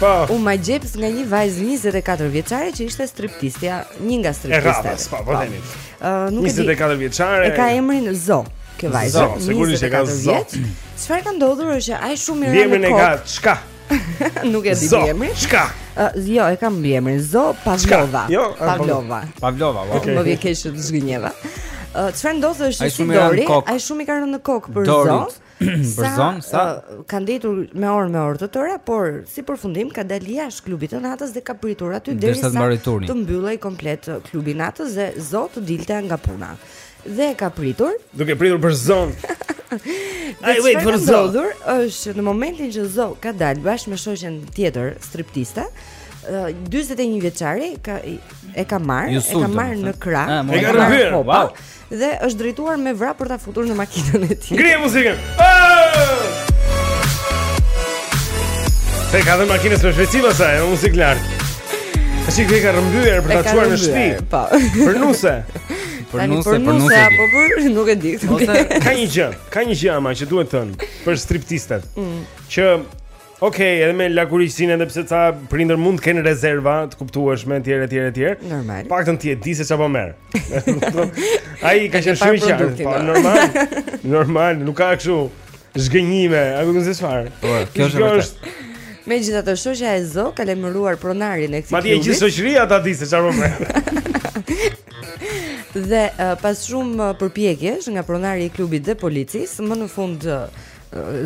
Po. U magjeps nga një vajzë 24 vjeçare që ishte striptistja, një nga striptistet. E po, po themi. Ëh, nuk e di. 24 vjeçare. E ka emrin Zo. Kjo vajzë. Zo, sigurisht e ka Zo. Çfarë ka ndodhur është që ai shumë i rëndë. Emrin e ka çka? Nuk e di emrin. Çka? Jo, e kam emrin Zo Pavlova. Jo, Pavlova. Pavlova, po. Më vjen keq të zhgënjeva. Çfarë ndodh është që Sidori, ai shumë i ka rënë në kokë për Zo. Dorit. për Zonë sa uh, ka ndenjur me orë me orë të tëra, por si përfundim ka dalë jashtë klubit të natës dhe ka pritur aty derisa të mbyllej komplet uh, klubi i natës dhe Zo të dilte nga puna. Dhe ka pritur, duke pritur për Zonë. I wait for Zonë. Është në momentin që Zo ka dalë bashkë me shoqen tjetër striptiste. 41 uh, vjeçari ka e ka marrë, e ka marrë në krah, ah, e ka rrëmbyer. Wow. Dhe është drejtuar me vrap për ta futur në makinën e tij. Ngrije muzikën. Se ka dhe makinën së shveciva sa e muzikë lartë. A thua e ka rrëmbyer për ta çuar në shtëpi? Po. Për nuse. Për nuse, për nuse apo për nuk e di. Ka një gjë, ka një gjë ama që duhet thënë për striptistet. Mm. Që Ok, edhe me lakuriqësinë edhe pse ca prindër mund të kenë rezerva të kuptueshme etj etj etj. Normal. Paktën ti e di se çfarë po merr. Ai ka qenë shumë i qartë. Po normal. Normal, nuk ka kështu zhgënjime, a kupton se çfarë? Po, kjo është e vërtetë. Megjithatë shoqja e Zo ka lajmëruar pronarin e këtij. Madje gjithë shoqëria ta di se çfarë po merr. Dhe uh, pas shumë përpjekjesh nga pronari i klubit dhe policisë, më në fund uh,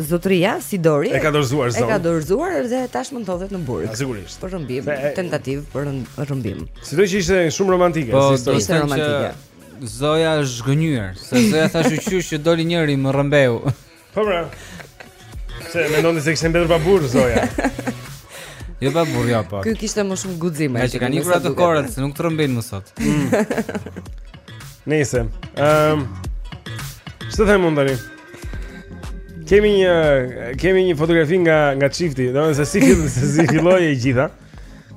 zotëria Sidori e ka dorëzuar zonë. E ka dorëzuar dhe tashmë ndodhet në burg. Sigurisht. Për rrëmbim, tentativë për rrëmbim. Sido që ishte shumë romantike, po, si histori. Ishte romantike. Që... Zoja është zhgënjyer, se Zoja thashë qysh që doli njëri më rrëmbeu. Po pra. Se mendonte se kishte mbetur pa burr Zoja. Jo pa burr, jo pa. Ky kishte më shumë guxim. Ja që kanë ikur ato kohërat, se nuk të rrëmbejnë më sot. Mm. Nëse. Ehm. Um, Çfarë them unë tani? Kemi një kemi një fotografi nga nga çifti, domethënë se si filloi se si filloi e gjitha.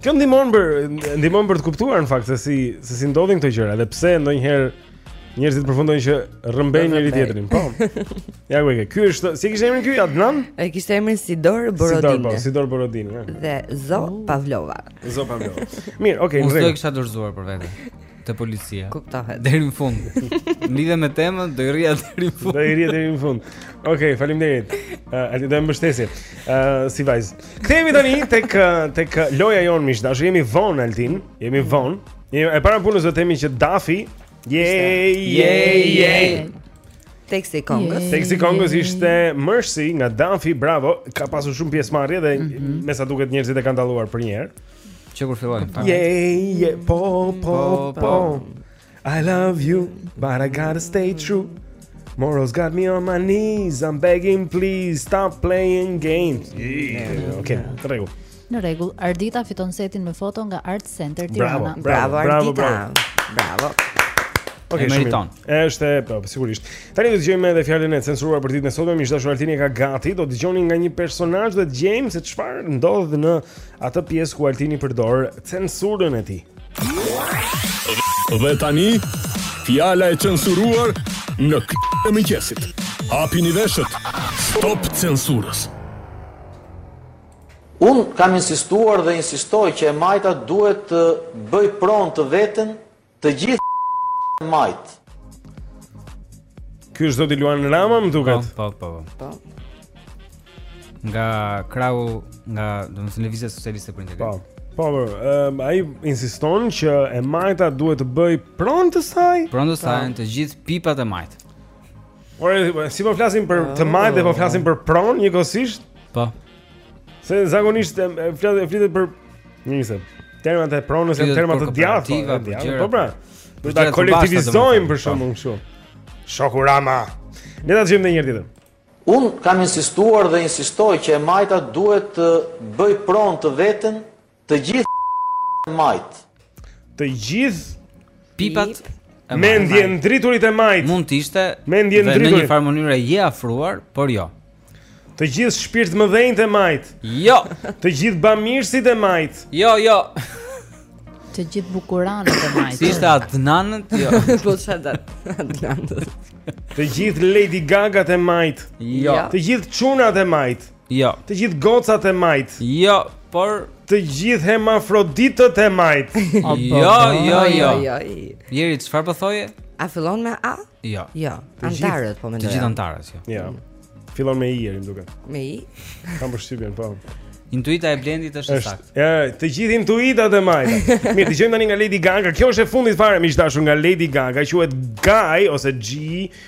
Kjo ndihmon për ndihmon për të kuptuar në fakt se si se si ndodhin këto gjëra dhe pse ndonjëherë njerëzit përfundojnë që rrëmbejnë njëri tjetrin. Po. Ja ku e ke. Ky është, si e kishte emrin ky Adnan? E kishte emrin Sidor Borodin. Sidor, po, Sidor Borodin. Dhe Zo Pavlova. Zo Pavlova. Mirë, okay, nuk do ta kisha dorëzuar për vete. Te policia. Kuptohet. Deri në fund. Lidhur me temën, do i rrija deri në fund. Do i rrija deri në fund. Okej, okay, faleminderit. Uh, A ti do mbështesje. Ë uh, si vajzë. Kthehemi tani tek tek loja jonë miq të dashur. Jemi vonë Altin, jemi vonë. Jemi e para punës do të themi që Duffy. Je je je. Teksti i këngës. Teksti i këngës ishte Mercy nga Duffy, bravo. Ka pasur shumë pjesëmarrje dhe mm -hmm. mesa duket njerëzit e kanë dalluar përnjëherë. Që kur fillojmë ta. Je, je, po, po, po, po. I love you, but I gotta stay true. Morals got me on my knees, I'm begging please, stop playing games. Yeah. Okay, në rregull. Në rregull, Ardita fiton setin me foto nga Art Center Tirana. Bravo, bravo, bravo, bravo. Bravo. Ok, e meriton. Është, po, po, sigurisht. Tani do të dëgjojmë edhe fjalën e censuruar për ditën e sotme, miq të dashur Altini e ka gati, do të dëgjoni nga një personazh dhe dëgjojmë se çfarë ndodh në Atë pjesë ku Altini përdor censurën e tij. Dhe tani, fjala e censuruar në këtë e mëngjesit. Hapini veshët. Stop censurës. Unë kam insistuar dhe insistoj që e majta duhet të bëjë pronë të veten Të gjithë e majtë. Ky është zoti Luan Rama, më duket. Po, po, po. po. po. Nga krahu, nga domethënë lëvizja socialiste për integrim. Po. Po, po, ehm ai insiston që e majta duhet të bëjë pronë të saj. Pronë të saj, të gjithë pipat e majtë. Ore, si po flasim për të majtën, po flasim për pronë njëkohësisht? Po. Se zakonisht flitet flitet për nisë. Termat e pronës janë terma të djathtë, po, të djathtë. Po pra. Do ta kolektivizojmë për shembull kështu. Shoku Rama. Ne ta dëgjojmë edhe një tjetër. Unë kam insistuar dhe insistoj që e majta duhet të bëjë pronë të veten Të gjithë e majtë. Të gjithë pipat mendjendriturit e majtë. Mund të ishte mendjendriturit. Në një farë mënyre je afruar, por jo. Të gjithë shpirtmëdhenjtë e majtë. Jo. Të gjithë bamirësit e majtë. Jo, jo. Të gjithë bukuranët e majtë. Si ishte atë nanët? Jo. Po sa da. Të gjithë Lady Gagat e majtë. Jo. Të gjithë çunat e majtë. Jo. Të gjithë gocat e majt. Jo, por të gjithë hemafroditët e majt. Po, jo, jo, jo, jo. Jeri, çfarë po thoje? A fillon me A? Jo. Jo. Antarët po mendoj. Të gjithë antarët, jo. Jo. Fillon me I, më duket. Me I? Kam përshtypjen, po. Intuita e Blendit është e saktë. Ja, të gjithë intuitat e majta. Mirë, dëgjojmë tani nga Lady Gaga. Kjo është e fundit fare, miq të dashur, nga Lady Gaga, quhet Guy ose G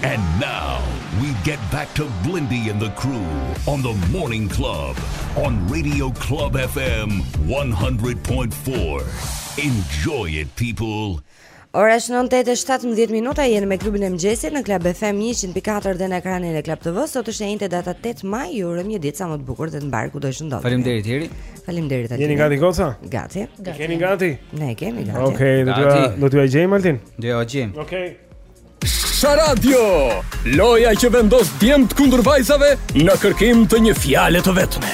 And now we get back to Blendi and the crew on the morning club on radio club FM 100.4 enjoy it people Ora është 9:17 minuta, jeni me klubin e mëngjesit në Club FM 104 dhe në ekranin e Club TV. Sot është e enjte data 8 maj, ju urojmë një ditë sa më të bukur dhe të mbarë kudo të ndodheni. Faleminderit Jeri. Faleminderit Altin. Jeni gati goca? Gati. Gati. Keni gati? Ne kemi gati. Okej, okay, do të do të gjejmë Altin. Do të gjejmë. Okej. Okay. Sha Radio, loja që vendos djemt kundër vajzave në kërkim të një fjale të vetme.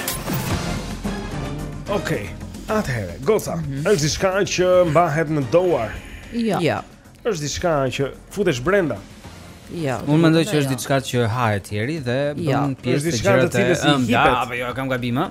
Okej, okay, atëherë, goca, mm -hmm. është diçka që mbahet në duar. Jo. Jo. Është diçka që futesh brenda. Jo. Unë mendoj që është diçka që hahet Jeri dhe jo. bën pjesë te gjërat e ëmbla, apo jo, kam gabim, a?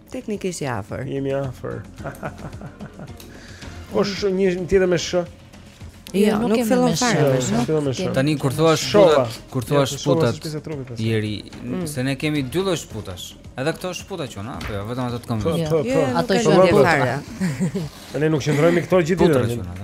Teknikisht i afër. Jemi afër. Po shë një tjetër me shë. Jo, jo nuk kemi me shë. Tani kur thua shputat, kur thua shputat, Jeri, mm. se ne kemi dy lloj shputash. Edhe këto shputa që na, apo jo, vetëm ato të këmbëve. Jo, jo, ato që janë fare. Ne nuk qëndrojmë këto gjithë ditën.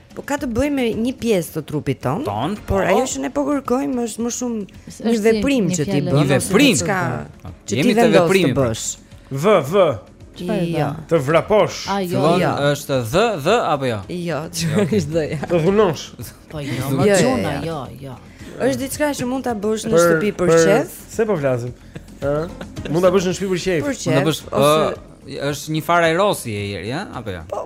Po ka të bëjë me një pjesë të trupit tonë, ton, po. por ajo që ne po kërkojmë është më shumë një veprim që ti bën, një veprim që ka që ti vendos të bësh. V v. Jo. Të vraposh. A, jo, Fillon, jo. është dhë, dhë apo jo? Jo, çfarë jo. është dhëja? Të dhunosh. Po jo, më jo, çuna, jo, jo. Është diçka që mund ta bësh në shtëpi për qejf? Se po flasim. Ë? Mund ta bësh në shtëpi për qejf. Mund ta bësh. Është një farë aerobie Jeri, a? Apo jo? Po.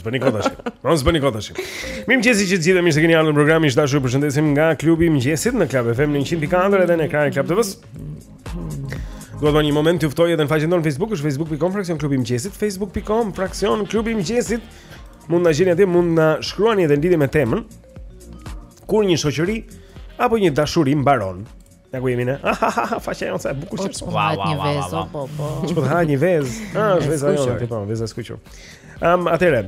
S'bani kohë tash. Mos bani kohë tash. Mirëmëngjesi të gjithëve mirë se keni ardhë në programin, gjithashtu ju përshëndesim nga Klubi i Mëngjesit në Club FM në 100.4 edhe në ekranin e Club TV-së. Dua për një moment t'ju ftoj edhe në faqen tonë në Facebook, është facebook.com fraksion Klubi i Mëngjesit, facebook.com fraksion Klubi i Mëngjesit. Mund të na gjeni atje, mund të na shkruani edhe në lidhje me temën. Kur një shoqëri apo një dashuri mbaron, Ja ku jemi ne. Faqja jonë sa e bukur që është. Wow, wow, wow. Po, po. Çfarë ha një vez? Ah, vez ajo në tipon, vez as kuçur. Ehm, atëre.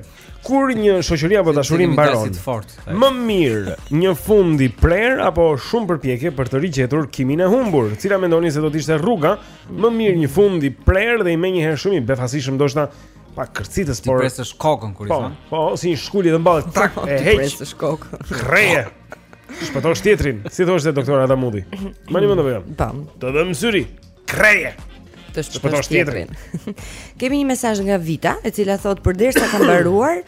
Kur një shoqëri apo dashuri mbaron. Më mirë, një fund i prerë apo shumë përpjekje për të rigjetur kiminë e humbur. Cila mendoni se do të ishte rruga? Më mirë një fund i prerë dhe i menjëhershëm, i befasishëm ndoshta Pak tronditës, por... T'i presësh kokën, kur i thonë? Po, po, si një shkulje dhëmballe, cak, e heq. T'i presësh kokën. Kreje. Shpëtosh tjetrin, si thoshte doktor Adhamudhi. Ma një më të bëjëm. Po. Tam. Të dhemb syri, kreje. Të shpëtosh tjetrin. Kemi një mesazh nga Vita, e cila thotë përderisa ka mbaruar,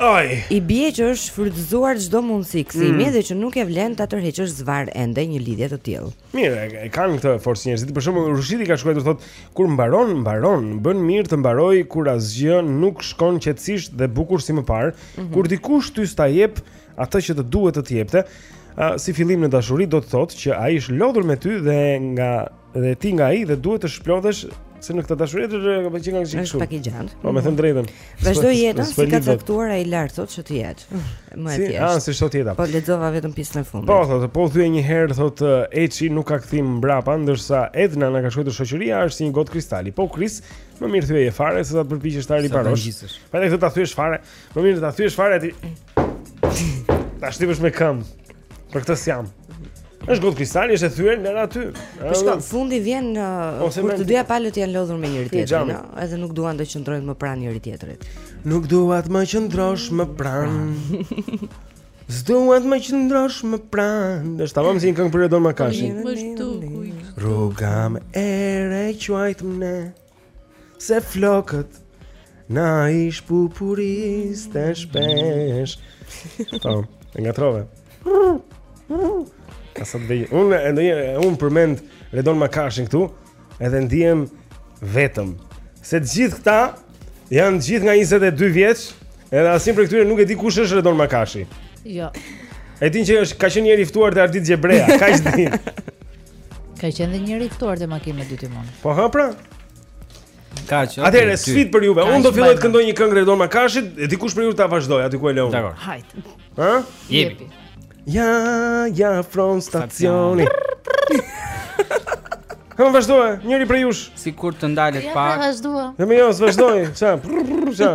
i bie që është shfrytëzuar çdo mundësi kthimi mm. dhe që nuk ia vlen ta tërheqësh zvarrë ende një lidhje të tillë. Mirë, e kanë këtë forcë njerëzit. Për shembull, Rushiti ka shkruar thotë, kur mbaron, mbaron, bën mirë të mbarojë kur asgjë nuk shkon qetësisht dhe bukur si më parë. Mm -hmm. Kur dikush ty s'ta jep atë që të duhet të të jepte, uh, si fillim në dashuri do të thotë që ai është lodhur me ty dhe nga dhe ti nga ai dhe duhet të shplodhesh se në këtë dashuri të ka qenë kështu. Është pak i gjatë. Po, me thënë të drejtën. Vazhdo jetën siç ka caktuar ai lart thotë që të jetë. Më e thjeshtë. Ah, si sot jeta. Po lexova vetëm pjesën e fundit. Po thotë, po thye një herë thotë Eçi nuk ka kthim mbrapa, ndërsa Edna na ka shkruajtur shoqëria është si një gotë kristali. Po u kris, më mirë thyeje fare se sa të përpiqesh ta riparosh. Po ai thotë ta thyesh fare. Më mirë ta thyesh fare ti. Ta shtypësh me këmbë. Për këtë s'jam. Është gotë kristali, është e thyer nga aty. Po shiko, fundi vjen uh, po, kur të dyja palët janë lodhur me njëri tjetrin, no? edhe nuk duan të qëndrojnë më pranë njëri tjetrit. Nuk dua të më qëndrosh më pranë. S'dua të më qëndrosh më pranë. Është tamam si një këngë prej Redon Makashi. Rruga më e re quajt më ne. Se flokët na i shpupuriste shpesh Po, e nga trove Asa të vejë Unë e ndonjë e unë përmend Redon Makashin këtu Edhe ndihem vetëm Se të gjithë këta janë të gjithë nga 22 vjeç Edhe asnjë prej këtyre nuk e di kush është Redon Makashi Jo E din që është ka qenë një herë i ftuar te Ardit Gjebrea, kaq dinë. Ka qenë dhe njëri i ftuar te makinë me dy timon. Po ha pra. Kaq. Okay, Atëherë sfidë për juve. Unë do filloj të këndoj një këngë Redon Makashit, e dikush prej jush ta vazhdojë aty ku e lë. Dakord. Hajt. Ë? Jepi. Ja, ja from stacioni. Këngën vazhdojë, njëri prej jush. Sikur të ndalet pak. Ja, vazhdoj. Ne më jo, vazhdoj. Ça? Ça?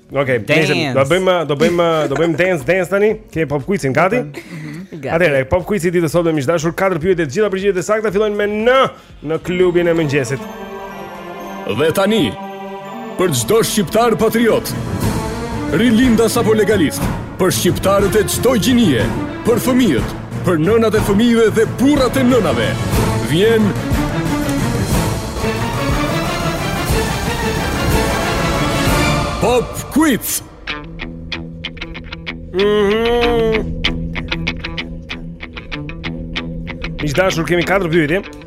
Okej, okay, do bëjmë do bëjmë do bëjmë dance dance tani. Kemi pop quizin gati? Mhm. Atëre, pop quizi i ditës sotme miq të dashur katër pyetje të gjitha përgjigjet e sakta fillojnë me N në klubin e mëngjesit. Dhe tani për çdo shqiptar patriot, rilindas apo legalist, për shqiptarët e çdo gjinie, për fëmijët, Për nënat e fëmijëve dhe burrat e nënave vjen Pop Quiz. Mhm. Miq të dashur kemi katër pyetje.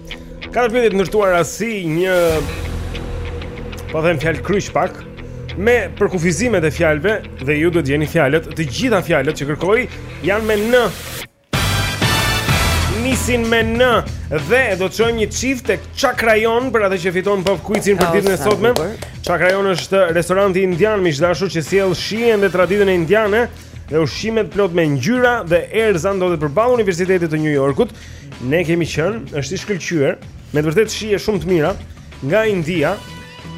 Katër pyetje të ndërtuara si një Po them fjalëkryq pak Me përkufizimet e fjalëve Dhe ju do të gjeni fjalët Të gjitha fjalët që kërkoj Janë me N Nisin me N Dhe do të çojmë një çift te Çakra Jonë Për atë që fiton pop quizin për ditën e sotme Çakra Jonë është restoranti indian Miq të dashur që sjell shijen dhe traditën indiane Dhe ushqimet plot me ngjyra Dhe erëza ndodhet përballë Universitetit të New Yorkut Ne kemi qenë, është i shkëlqyer, me të vërtetë shije shumë të mira nga India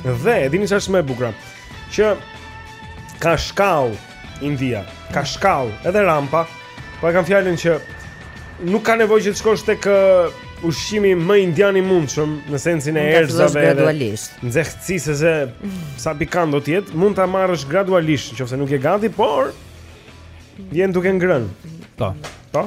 dhe e dini ça është më e bukura? Që ka shkallë India, ka shkallë edhe rampa, po e kam fjalën që nuk ka nevojë që të shkosh tek ushqimi më indian i mundshëm në sensin e erëzave dhe nxehtësisë se sa pikant do të jetë, mund ta marrësh gradualisht qoftë se nuk je gati, por vjen duke ngrënë. Po. Po.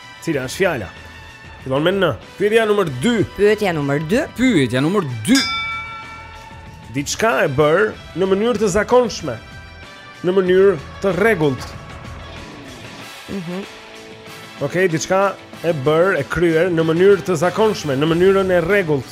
Cila është fjala? Fillon me N. Pyetja numër 2. Pyetja numër 2. Pyetja numër 2. Diçka e bërë në mënyrë të zakonshme, në mënyrë të rregullt. Mhm. Mm Okej, okay, diçka e bërë e kryer në mënyrë të zakonshme, në mënyrën e rregullt.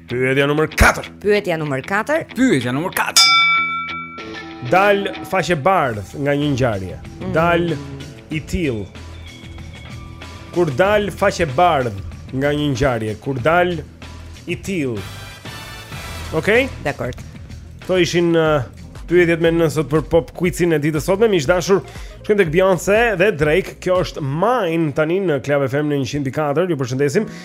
Pyetja numër 4. Pyetja numër 4. Pyetja numër 4. Dal faqebardhë nga një ngjarje. Mm. Dal i tillë. Kur dal faqebardhë nga një ngjarje, kur dal i tillë. Okej? Okay? Dakord. Këto ishin uh, pyetjet me N sot për pop quizin e ditës sotme miq të dashur. Shkojmë tek Beyoncé dhe Drake. Kjo është Mine tani në Club FM në 104. Ju përshëndesim.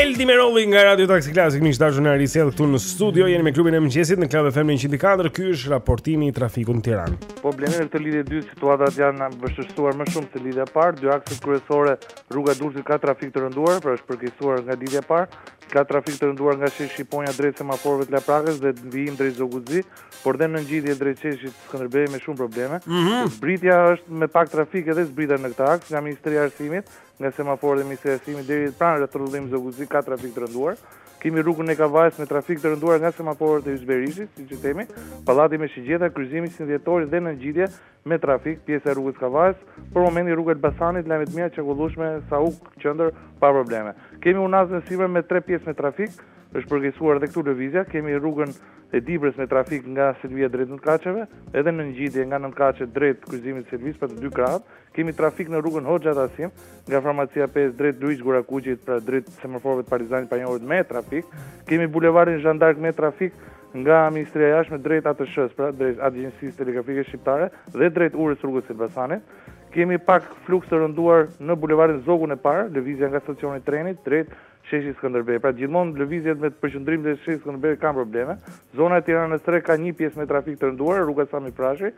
Eldi Merolli nga Radio Taxi Classic miq të dashur na risjell këtu në studio jeni me klubin e mëngjesit në Club FM 104 ky është raportimi i trafikut në Tiranë. Po besoj në këtë lidhje të dytë situatat janë vështirësuar më shumë se lidhja e parë, dy akset kryesore rruga e Durrësit ka trafik të rënduar, pra është përkeqësuar nga lidhja e parë, Ka trafik të rënduar nga sheshi Shqiponja drejt semaforëve të Laprakës dhe në vijim drejt Zogut të Zi, por dhe në ngjitje drejt sheshit Skënderbej me shumë probleme. Mhm. Zbritja është me pak trafik edhe zbritja në këtë aks nga Ministria e Arsimit, nga semaforët e Ministrisë së Arsimit deri pranë rrethrrotullimit Zogu i Zi ka trafik të rënduar. Kemi rrugën e Kavajës me trafik të rënduar nga semaforët e Yzberishit, siç i themi, pallati me shigjeta, kryqëzimi 21 Dhjetori dhe në ngjitje Me trafik, pjesa e rrugës Kavajës, për momentin rruga e Elbasanit lajme të mira e qarkullueshme Sauk qendër pa probleme. Kemi unazën e sipërme me tre pjesë me trafik, është përkeqësuar edhe këtu lëvizja, kemi rrugën e Dibrës me trafik nga Selvia drejt Nëntëkatësheve, edhe në ngjitje nga Nëntëkatëshet drejt kryqëzimit të Selvisë për të dy krahët, kemi trafik në rrugën Hoxha Tahsim nga Farmacia pesë drejt Luigj Gurakuqit pra drejt semaforëve të Partizanit të Panjohur me trafik, kemi bulevardin Zhan d'Ark me trafik nga Ministria e Jashtme drejt ATSH-së, pra drejt Agjencisë Telegrafike Shqiptare dhe drejt urës së rrugës së Elbasanit. Kemi pak fluks të rënduar në bulevardin Zogu i Parë, lëvizja nga stacioni i trenit drejt sheshit Skënderbej. Pra gjithmonë lëvizjet me përqendrim drejt sheshit Skënderbej kanë probleme. Zona e Tiranës së Re ka një pjesë me trafik të rënduar, rruga Sami Frashëri,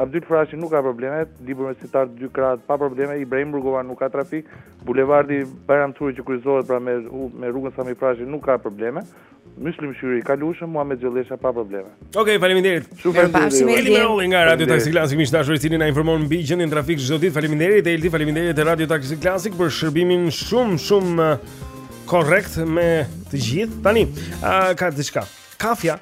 Abdyl Frashëri nuk ka probleme, Libri Universitar dy krahët pa probleme, Ibrahim Rugova nuk ka trafik, bulevardi Bajram Curri që kryqëzohet pra me me rrugën Sami Frashëri nuk ka probleme. Myslim Shyri, i kalueshëm, Muhamet Gjollesha, pa probleme. Okej, okay, faleminderit. Mirupafshim, Eldi. Eldi Merolli nga Radio Taxi Classic, miq të dashur, i cili na informon mbi gjendjen e trafikut çdo ditë. Faleminderit Eldi, faleminderit dhe Radio Taxi Classic për shërbimin shumë shumë korrekt me të gjithë. Tani, ë, ka diçka. Kafja.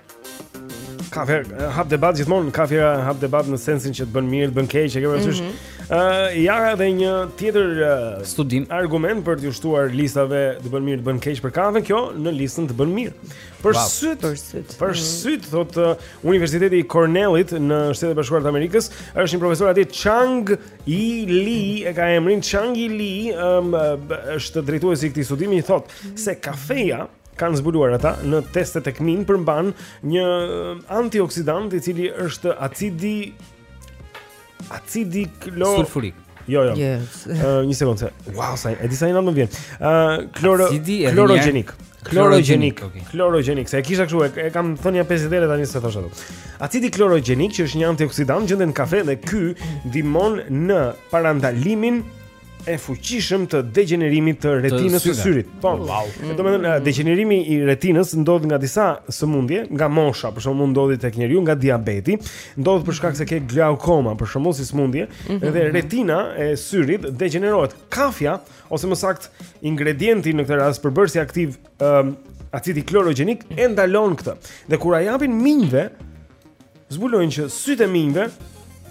Kafja hap debat gjithmonë, kafja hap debat në sensin që të bën mirë, të bën keq, e ke parasysh. Mm -hmm. Uh, ja edhe një tjetër uh, studim argument për t'iu shtuar listave të bën mirë të bën keq për kafen kjo në listën të bën mirë. Për wow. sytë, për sytë. Për mm. sytë thotë uh, Universiteti i Cornellit në Shtetet e Bashkuara të Amerikës, është një profesor atje Chang Yi Li, e ka emrin Chang Yi Li, um, është drejtuesi i këtij studimi, thotë mm. se kafeja kanë zbuluar ata në teste te minjtë përmban një antioksidant i cili është acidi Acidi klorofurik. Jo, jo. Yes. Uh, një sekondë. Wow, sa e disa janë më vjen. Ë, uh, kloro klorogjenik. Klorogjenik. Klorogjenik. Se e kisha kështu, e, e kam thënë ja pesë herë tani s'e thosha dot. Acidi klorogjenik që është një antioksidant gjendet në kafe dhe ky ndihmon në parandalimin e fuqishme të degjenerimit të retinës së syrit. Po, wow. Mm. Domethënë eh, degjenerimi i retinës ndodh nga disa sëmundje, nga mosha, për shembull ndodh tek njeriu nga diabeti, ndodh për shkak se ke glaukoma, për shembull si sëmundje, mm -hmm. dhe retina e syrit degjenerohet. Kafja ose më saktë ingredienti në këtë rast përbërësi aktiv um, acidi klorogjenik e ndalon këtë. Dhe kur ua japin minjve zbulojnë që sytë e minjve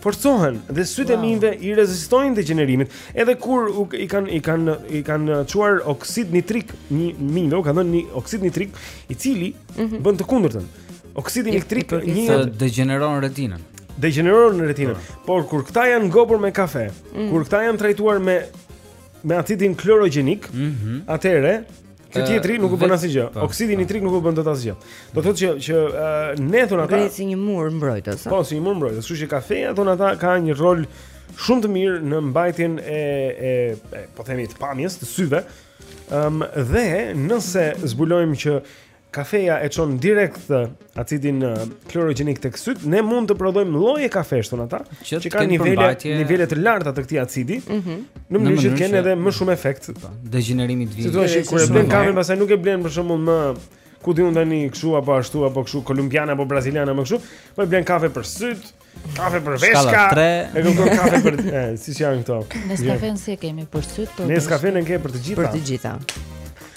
forcohen dhe sytë e wow. minjve i rezistojnë degjenerimit. Edhe kur u, i kanë i kanë i kanë çuar oksid nitrik minjve, u kanë dhënë oksid nitrik, i cili mm -hmm. bën të kundërtën. Oksidi nitrik e degjeneron retinën. Degjeneron retinën. Po. Por kur këta janë ngopur me kafe, mm -hmm. kur këta janë trajtuar me me acidin klorogjenik, mm -hmm. atëherë Ky eh, tjetri nuk u bën asgjë. Po, Oksidi po. nitrik nuk u bën dot asgjë. Do thotë që që eh, ne thonë ata si një mur mbrojtës. Po, si një mur mbrojtës. Kështu që kafeja thonë ata ka një rol shumë të mirë në mbajtjen e e, e po themi të pamjes, të syve. Ëm um, dhe nëse zbulojmë që kafeja e çon direkt acidin uh, klorogjenik tek sytë, ne mund të prodhojmë lloje kafesh thonë ata që, që kanë nivele përmbajtje... nivele të larta të këtij acidi, mm -hmm. në mënyrë që të kenë edhe më shumë efekt. Po, degjenerimi të vijë. Sigurisht që kur e blen kafen, pastaj nuk e blen për shembull më ku di unë tani kështu apo ashtu apo kështu kolumbiane apo braziliane apo kështu, po e blen kafe për sytë, Kafe për veshka. Shkalla 3. E kërkoj kafe për siç janë këto. Nes si e kemi për sytë për. Nes ne kemi për të gjitha. Për të gjitha.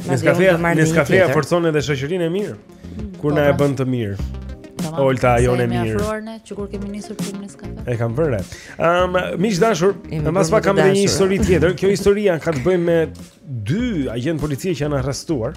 Neskafeja, Neskafeja forcon edhe shoqërinë e mirë. Mm, kur na e po, bën të mirë. Olta jonë e mirë. Ne që kur kemi nisur të kemi nisur kafe. E kam vënë. Ëm, um, miq të dashur, më pas pa kam një histori tjetër. Kjo historia ka të bëjë me dy agjentë policie që janë arrestuar.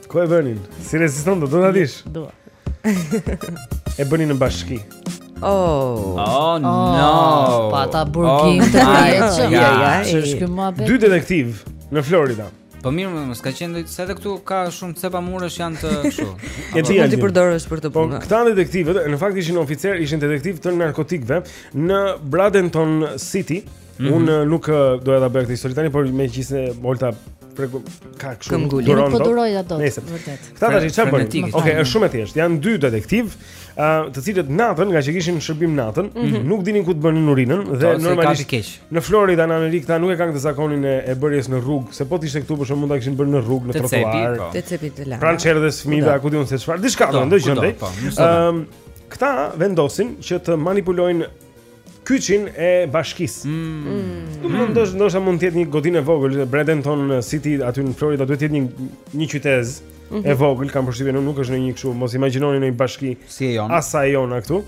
Ku e bënin? Si reziston do ta dish? Do. E bënin në bashki. Oh. Oh no. Oh, pata burgim oh, të vjetë. Ja, ja, ja. Dy detektivë në Florida. Po mirë, mos ka qenë se edhe këtu ka shumë cepa murësh janë të kështu. E di ti përdorësh për të po, punë. Po këta detektivët, në fakt ishin oficerë, ishin detektivë të narkotikëve në Bradenton City, Mm -hmm. Unë nuk doja ta bëja këtë histori tani, por meqenëse Olta preku ka kështu. Këm guli, nuk po duroj ato. Vërtet. Këta tashi çfarë bëjnë? Okej, okay, është shumë e thjeshtë. Janë dy detektivë, ë, uh, të cilët natën, ngaqë kishin shërbim natën, mm -hmm. nuk dinin ku të bënin urinën dhe Ta, normalisht keq. Në Florida në Amerikë ata nuk e kanë këtë zakonin e, e bërjes në rrugë, se po të ishte këtu për shembull mund ta kishin bërë në rrugë, në trotuar. Po. Te cepi atje lart. Pranë çerdhes së fëmijëve, ku di unë se çfarë, diçka do ndonjë gjë. Ëm, këta vendosin që të manipulojnë kyçin e bashkisë. Mm. Do mund të ndoshta mund të jetë një godinë e vogël, Bradenton uh, City aty në Florida duhet të jetë një një qytezë mm -hmm. e vogël, kam përshtypjen unë nuk është në një kështu, mos imagjinoni në një bashki si e jona. Asaj e jona këtu.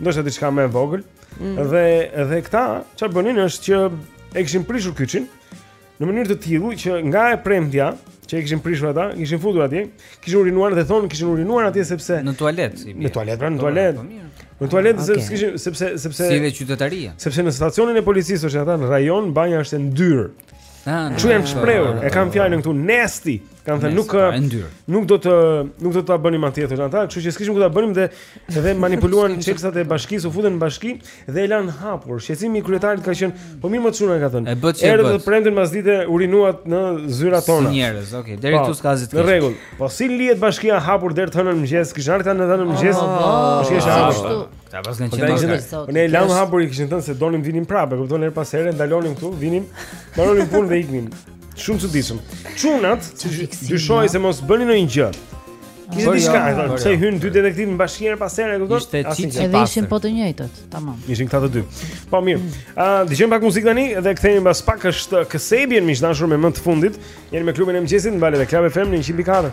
Ndoshta diçka më e vogël. Mm. Dhe dhe këta çfarë bënin është që e kishin prishur kyçin. Në mënyrë të tillë që nga e premtja që e kishin prishur ata, kishin futur atje, kishin urinuar dhe thonë kishin urinuar atje sepse në tualet, si në tualet, pra në po, tualet. Po, po, në tualet okay. sepse kishin sepse sepse si dhe qytetaria. Sepse në stacionin e policisë është ata në rajon banja është e ndyrë. Ah, Ju janë shprehur, e kam fjalën këtu Nesti. Kanë thënë nuk pra, nuk do të nuk do ta bënim atje tjetër ata, kështu që s'kishim ku ta bënim dhe dhe manipuluan çelësat e bashkisë, u futën në bashki dhe e lanë hapur. Shqetësimi i kryetarit ka qenë, po mirë mo çuna ka thënë. Erdhët të premten pasdite urinuat në zyrat tona. Si njerëz, okay. Deri këtu po, s'ka asgjë të keq. Në rregull. Po si lihet bashkia hapur deri të hënën mëngjes, kishin ardhur të hënën mëngjes. Oh, oh, oh. Bashkia është hapur. Ta pas kanë qenë ata. Po ne e lamë hapur i kishin thënë se donim vinim prapë, kupton herë pas here, ndalonim këtu, vinim, mbaronim punën dhe iknim. Shumë çuditshëm. Çunat, siç dyshoj se mos bënin ndonjë gjë. Kishte diçka, e thonë, pse hyjnë dy detektivë në bashki herë pas here, e kupton? Ishte çiçi. Edhe ishin po të njëjtët, tamam. Ishin këta të dy. Po mirë. Ë, dëgjojmë pak muzikë tani dhe kthehemi pas pak është Kasabian miq të dashur me më të fundit. Jeni me klubin e mëngjesit në valët e Club FM në 104.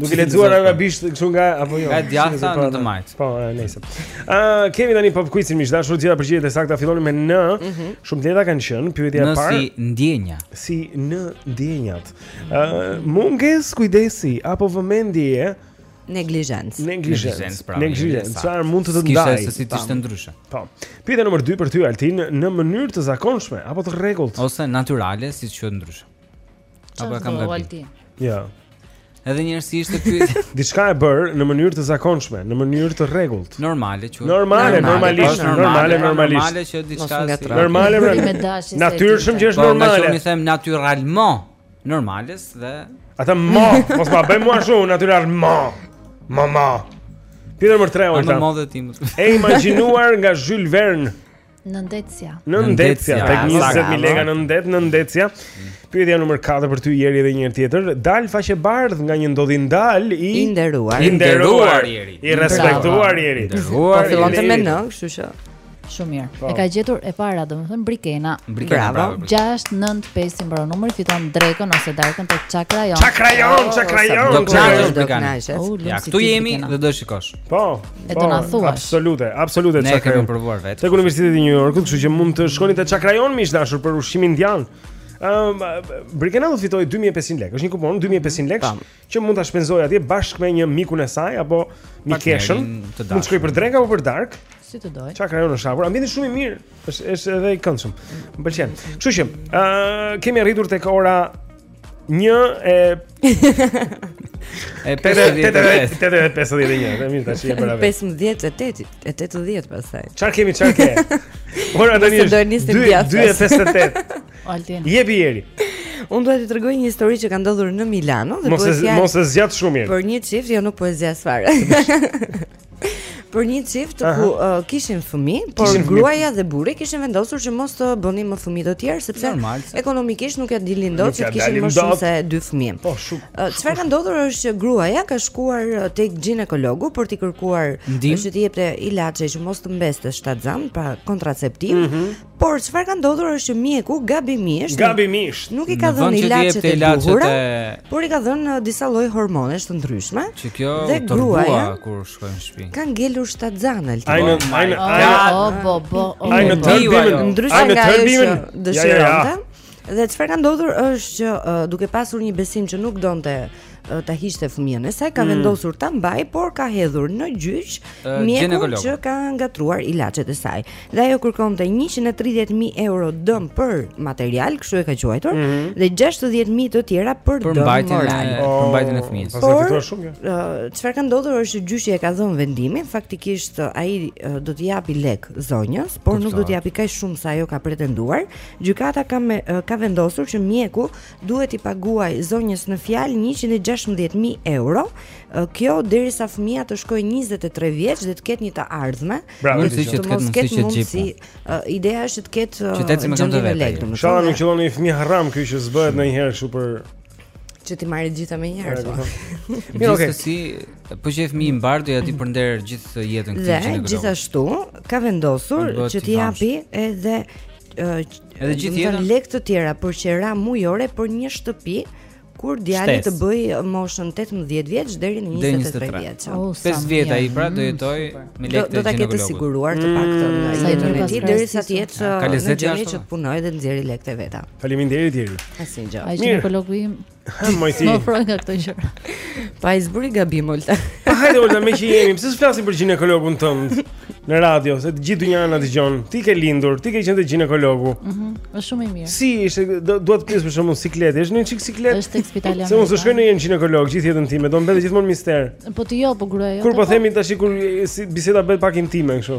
Duke lexuar arabisht kështu nga apo jo. Nga e djathta në të majtë. Po, nëse. Ë, kemi tani pop quizin miq të dashur, gjithë përgjigjet e sakta fillojnë me N. Mhm. Shumë të lehta kanë qenë. Pyetja e parë. Si ndjenja? Si ndjenjat. Ë, mungesë kujdesi apo vëmendjeje? Neglizhencë. Neglizhencë. Pra, Neglizhencë. Çfarë mund të të ndajë? S'kishte se si të ishte ndryshe. Po. Pyetja nr. 2 për ty Altin, në mënyrë të zakonshme apo të rregullt? Ose natyrale, siç quhet ndryshe. Apo kam gabim. Jo. Edhe një herë si ishte ky? Diçka e bërë në mënyrë të zakonshme, në mënyrë të rregullt. Normale, çu. Normale, normalisht, normale, normalisht. Normale që diçka si. Normale pra. Me dashje. Natyrshëm që është po, normale. Po, unë them naturalment. Normales dhe Ata mo, mos ma bëj mua shumë natyral mo. Mama. Pyetja numër 3 orë. Ai më modhet tim. E imagjinuar nga Jules Verne. Nëndetësja Nëndetësja Tek 20.000 lega nën det Nëndetësja Pyetja numër 4 për ty jeri edhe një herë tjetër Dal faqebardhë nga një ndodhi dal i nderuar I nderuar jeri I respektuar jeri I nderuar Po fillonte me N kështu që Shumë mirë. Po. E ka gjetur e para, domethënë Brikena. Brikena. Bravo. 695 i mbaron numri, fiton drekën ose darkën tek Chakrajon. Chakrajon, oh, Chakrajon. Do të shkojë Brikena. Ja, këtu jemi dhe do të shikosh. Po. E do na po, thuash. Absolute, absolute çakrajon. Ne kemi provuar vetë. Tek Universiteti i New Yorkut, kështu që mund të shkoni te çakrajon miq të dashur për ushqimin indian. Ëm um, Brikena do fitojë 2500 lekë. Është një kupon 2500 lekë që mund ta shpenzojë atje bashkë me një mikun e saj apo mikeshën. Mund të shkojë për drekë apo për darkë. Si të dojë. Çakrajon në shapur. Ambienti shumë i mirë. Është është edhe i këndshëm. Më pëlqen. Kështu që, ë uh, kemi arritur tek ora 1 e E 58 51, e mirë tash e para. 15 e 8 e 80 pastaj. Çfarë kemi çfarë ke? Ora tani është 2:58. Altin. Jepi Jeri. Unë duhet të tregoj një histori që ka ndodhur në Milano dhe po e sjell. Mos e zgjat shumë mirë. Për një çift, jo nuk po e zgjas fare. për një çift ku uh, kishin fëmijë, por gruaja dhe burri kishin vendosur që mos të bënin më fëmijë të tjerë sepse Normal, se. ekonomikisht nuk ia dilnin dot që kishin më shumë se dy fëmijë. Po shumë. Uh, çfarë ka ndodhur është që gruaja ka shkuar uh, tek ginekologu për t'i kërkuar që t'i jepte ilaçe që mos të mbeste shtatzënë pra kontraceptiv, mm -hmm. Por çfarë ka ndodhur është që mjeku gabimisht, gabimisht nuk i ka dhënë ilaçet e duhura, por i ka dhënë uh, disa lloj hormonesh të ndryshme. Që kjo dhe gruaja kur shkojnë në shtëpi. Ka ngelur shtatzënë Altin. Ai në ai në ai në ai në tërbimin dëshironte. Dhe çfarë ka ndodhur është që uh, duke pasur një besim që nuk donte ta hiqte fëmijën e saj, ka mm. vendosur ta mbajë, por ka hedhur në gjyq uh, mjekun që ka ngatërruar ilaçet e saj. Dhe ajo kërkonte 130000 euro dëm për material, kështu e ka quajtur, mm -hmm. dhe 60000 të tjera për, për dëm moral. E, për mbajtjen e fëmijës. Po, por çfarë ka ndodhur është që gjyqi e ka dhënë vendimin, faktikisht ai do t'i japë lekë zonjës, por nuk do t'i japë kaq shumë sa ajo ka pretenduar. Gjykata ka me, ka vendosur që mjeku duhet t'i paguajë zonjës në fjalë 116 mijë euro. Kjo derisa fëmija të shkojë 23 vjeç dhe të ketë një të ardhme. Pra, do të thotë mos ketë mundësi si ideja është të ketë qytetin më të vërtetë. Ishalla nuk qëllon një fëmijë haram ky që s'bëhet ndonjëherë kështu për që t'i marrë të gjitha me njëherë. Mirë, po. okay. Gjithsesi, po qe fëmijë i mbarë do ia dijë për nder gjithë jetën këtë gjë. Dhe gjithashtu ka vendosur që t'i japë edhe Edhe gjithë jetën. Në lekë të tjera për qera mujore për një shtëpi kur djali të bëjë moshën 18 vjeç deri në 23 vjeç. 5 vjet ai pra do mm, jetojë me lekë të Do ta ketë siguruar të paktën mm, në jetën e tij derisa të jetë në gjendje që të punojë dhe të nxjerrë lekët e veta. Faleminderit Jeri. Asnjë gjë. Ai gjinekolog vim. Ha moj ti. Më ofron nga këto gjëra. Pa i zburi gabim Olta. Pa hajde Olta meqë jemi, pse s'flasim për gjinekologun tënd në radio, se të gjithë dynjaja na dëgjon. Ti ke lindur, ti ke qenë te gjinekologu. Mhm. Mm është shumë i mirë. Si ishte, do duhet të pyes për shkakun siklet, është një çik siklet? Është tek spitali. Se unë shkoj në një gjinekolog gjithë jetën time, do mbetet gjithmonë mister. Po ti jo, po gruaja. Kur po themi tash kur si biseda bëhet pak intime kështu.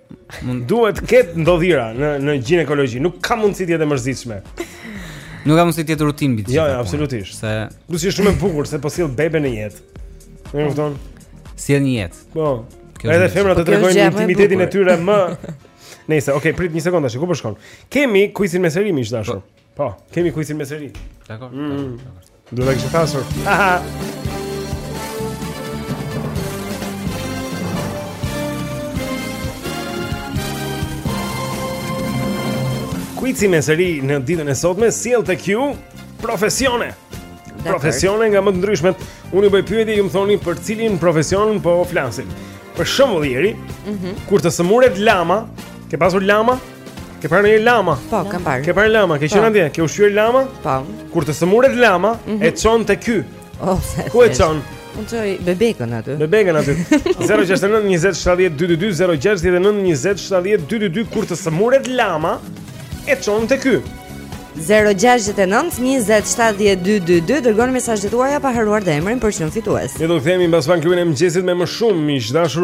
Mund duhet të ketë ndodhira në në gjinekologji, nuk ka mundësi të jetë e mërzitshme. Nuk ka mundësi të jetë rutinë mbi të Jo, gjitha jo, punët, absolutisht. Se Plus është shumë e bukur se po sjell bebe në jetë. Më kupton? sjell një jetë. Po. Kjo është Edhe mirë. femrat Po të kjo është tregojnë gjëja më e intimitetin e bukur. tyre më Nëse, okay, prit një sekondë tash, ku po shkon? Kemi kuizin me zë ri miq të dashur. Po, kemi kuizin me zë ri. Dakord. Mm. Do ta kishte pasur. Kuizi me zë ri në ditën e sotme sjell tek ju profesione. Profesione nga më të ndryshmet. Unë ju bëj pyetje, ju më thoni për cilin profesion po flasim. Për shembull Jeri, mm -hmm. kur të sëmuret lama, ke pasur lama? Ke parë një lama? Po, kam parë. Ke parë lama? Ke po. qenë atje? Ke ushqyer lama? Po. Kur të sëmuret lama, mm -hmm. e çon te ky. Oh, Ku e çon? Unë çoj bebekën aty. Bebekën aty. 069 20 70 222 069 20 70 222 kur të sëmuret lama, e çon te ky. 0692070222 dërgoni mesazhet tuaja pa harruar dhe emrin për çmimin fitues. Ne do të kthehemi mbas, fan klubin e mëngjesit me më shumë miq të dashur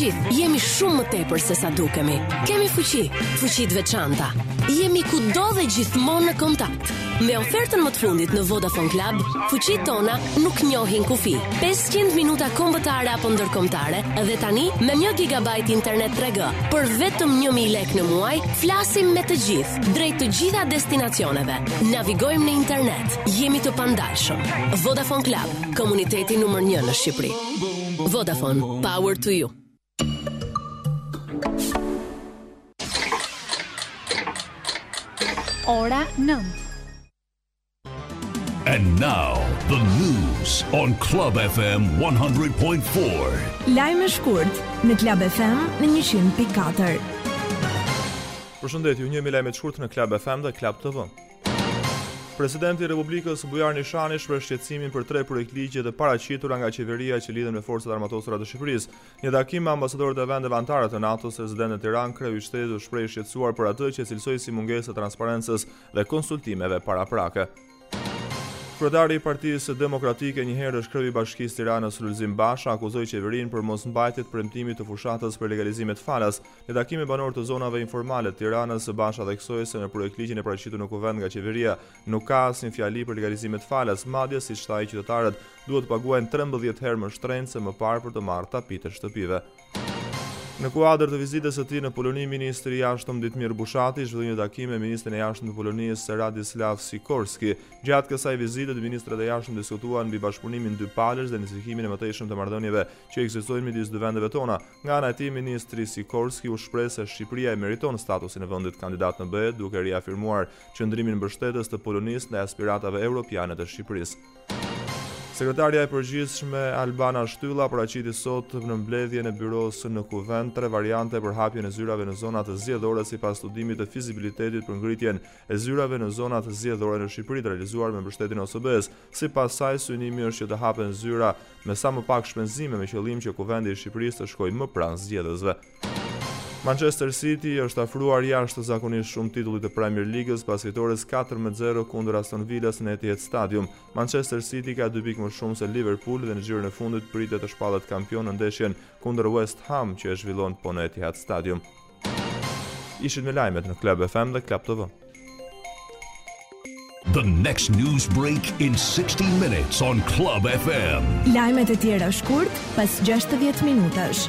gjithë jemi shumë më tepër se sa dukemi. Kemi fuqi, fuqi të veçanta. Jemi kudo dhe gjithmonë në kontakt. Me ofertën më të fundit në Vodafone Club, fuqitë tona nuk njohin kufij. 500 minuta kombëtare apo ndërkombëtare dhe tani me 1 GB internet 3G për vetëm 1000 lekë në muaj, flasim me të gjithë, drejt të gjitha destinacioneve. Navigojmë në internet, jemi të pandalshëm. Vodafone Club, komuniteti numër 1 në Shqipëri. Vodafone, power to you. Ora 9. And now the news on Club FM 100.4. Lajme shkurt në Club FM në 100.4. Përshëndetje, ju njohim me lajmet shkurt në Club FM dhe Club TV. Presidenti i Republikës Bujar Nishani shpreh shqetësimin për tre projektligje të paraqitura nga qeveria që lidhen me Forcat e Armatosura të Shqipërisë. Në një takim me ambasadorët e vendeve anëtare të NATO-s rezident në Tiranë, kreu i shtetit u shpreh i shqetësuar për atë që cilësoi si mungesë e transparencës dhe konsultimeve paraprake. Kryetari i Partisë Demokratike njëherësh kreu i Bashkisë së Tiranës Lulzim Basha akuzoi qeverinë për mosmbajtje të premtimit të fushatës për legalizimet falas. Në takim me banorë të zonave informale të Tiranës, Basha theksoi se në projektligjin e paraqitur në Kuvend nga qeveria nuk ka asnjë fjali për legalizimet falas, madje siç tha ai qytetarët duhet të paguajnë 13 herë më shtrenjtë se më parë për të marrë tapitë e shtëpive. Në kuadër të vizitës së tij në Poloni, ministri i Jashtëm Ditmir Bushati zhvilloi një takim me ministrin e Jashtëm të Polonisë, Radislav Sikorski. Gjatë kësaj vizite, dy ministrat e Jashtëm diskutuan mbi bashkëpunimin dypalësh dhe intensifikimin e mëtejshëm të marrëdhënieve që ekzistojnë midis dy vendeve tona, Nga ana e tij, ministri Sikorski u shpreh se Shqipëria e meriton statusin e vendit kandidat në BE, duke riafirmuar qëndrimin mbështetës të Polonisë ndaj aspiratave europiane të Shqipërisë. Sekretarja e Përgjithshme Albana Shtylla paraqiti sot në mbledhjen e Byrosë në Kuvend tre variante për hapjen e zyrave në zonat zgjedhore sipas studimit të fizibilitetit për ngritjen e zyrave në zonat zgjedhore në Shqipëri të realizuar me mbështetjen e OSBE-së. Sipas saj, synimi është që të hapen zyra me sa më pak shpenzime me qëllim që Kuvendi i Shqipërisë të shkojë më pranë zgjedhësve. Manchester City i është afruar jashtëzakonisht shumë titullit të Premier Ligës pas fitores 4 me 0 kundër Aston Villas në Etihad Stadium. Manchester City ka 2 pikë më shumë se Liverpool dhe në xhiron e fundit pritet të shpallet kampion në ndeshjen kundër West Ham që e zhvillon po në Etihad Stadium. Ishit me lajmet në Club FM dhe Club TV. The next news break in 60 minutes on Club FM. Lajmet e tjera shkurt pas 60 minutash.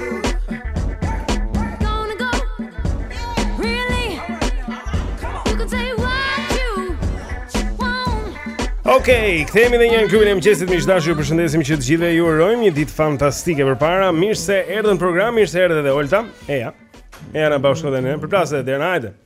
Okej, okay, kthehemi edhe një herë në klubin e mëngjesit miq të dashur. Ju përshëndesim që të gjithëve ju urojmë një ditë fantastike përpara. Mirë se erdhët në program, mirë se erdhe edhe Olta. Eja. Eja na bashkon edhe ne. Përplasë edhe deri hajde.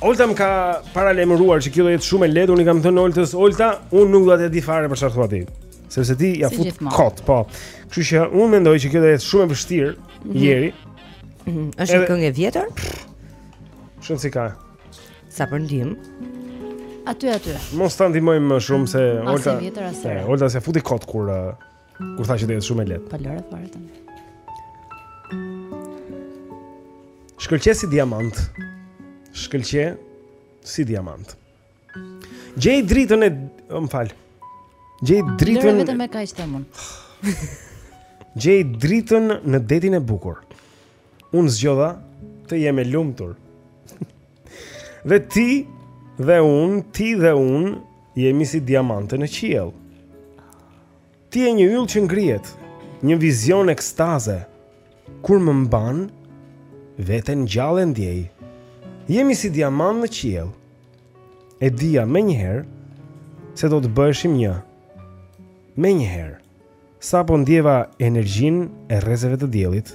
Olta më ka paralajmëruar që kjo do jetë shumë e lehtë, unë i kam thënë Oltës, Olta, unë nuk do ta di fare për çfarë thua ti. Sepse ti ia fut kot, po. Kështu që unë mendoj që kjo do jetë shumë e vështirë, mm -hmm. Jeri. Mm -hmm. Është një këngë e vjetër? Shumë si ka. Sa për ndihmë? Aty aty. Mos ta ndihmojmë më shumë se Olta. Olta s'e futi kot kur Kur thashë që do të jetë shumë e lehtë. Po lëre fare tani. Shkëlqe si diamant. Shkëlqe si diamant. Gjej dritën e, më fal. Gjej dritën. Lëre vetëm me kaq të mund. Gjej dritën në detin e bukur. Unë zgjodha të jem e lumtur. dhe ti dhe unë, ti dhe unë jemi si diamante në qiell. Ti je një yll që ngrihet, një vizion ekstaze. Kur më mban, veten gjallë e ndjej. Jemi si diamant në qiell. E dija menjëherë se do të bëheshim një. Menjëherë, sapo ndjeva energjinë e rrezeve të diellit,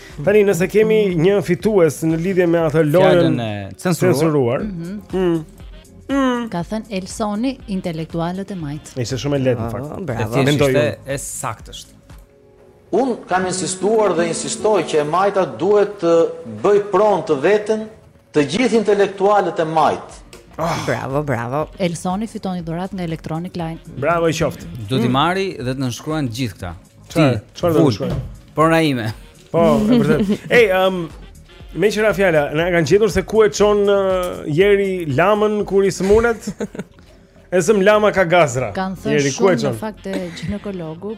Tani nëse kemi një fitues në lidhje me atë lojën e censuruar. Mhm. Mm. Mm. Ka thënë Elsoni intelektualët e majtë. Ishte shumë e lehtë në fakt. Ah, bravo. Mendoj se e saktë është. Unë kam insistuar dhe insistoj që e majta duhet të bëjë pronë të vetën Të gjithë intelektualët e majtë. Oh. Bravo, bravo. Elsoni fiton një dhuratë nga Electronic Line. Bravo i qoftë. Do t'i mm. marrë dhe të nënshkruajnë gjithë këta. Ti, çfarë do të shkruaj? Po nëna ime. Po, e vërtetë. Ej, um Meqë ra fjala, na kanë gjetur se ku e çon uh, Jeri lamën kur i sëmuret? E zëm lama ka gazra. Kanë thënë shumë në fakt te gjinekologu,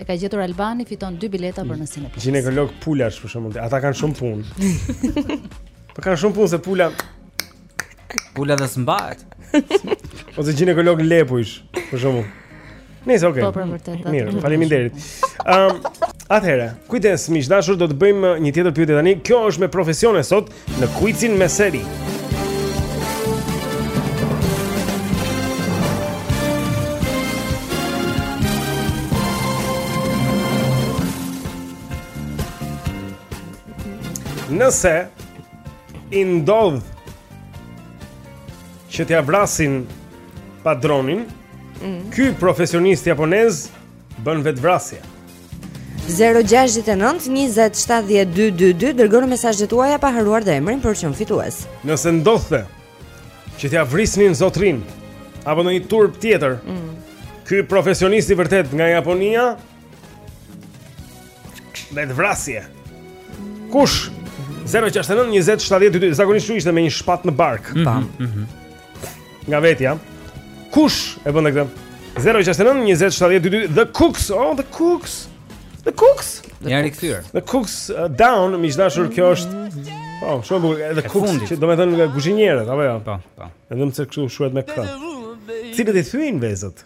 E ka gjetur Albani, fiton dy bileta për në Cineplex. Gjinekolog pulash për shembull. Ata kanë shumë punë. Po kanë shumë punë se pula pula dhe s'mbahet. Ose gjinekolog lepujsh për shembull. Nice, okay. Po për vërtet. Mirë, faleminderit. Ëm, um, atëherë, kujdes miq të dashur, do të bëjmë një tjetër pyetje tani. Kjo është me profesione sot. në kuicin me seri. Nëse i ndodh që t'ia vrasin padronin, mm. ky profesionist japonez Bën vetëvrasje. 0-6-9-27-12-2 Dërgoni mesazhet tuaja pa harruar dhe emrin për qenë fitues Nëse ndodhte Që t'ia vrisnin zotërinë Apo ndonjë turp tjetër mm. Ky profesionist i vërtetë nga Japonia Vetëvrasje Kush 0-6-9-27-12-2 Zakonisht që ishte me një shpatë në bark mm -hmm. Nga vetja. Kush e bën këtë? 069 20 70 22 The Kooks, oh The Kooks. The Kooks. Ja rikthyer. The Kooks uh, Down, miq të dashur kjo është. Po, oh, shumë bukur. The Cooks, që do me thënë kuzhinierët, apo jo? Po, po. Edhe pse këtu shkruhet me kë. Cilët i thyejnë vezët?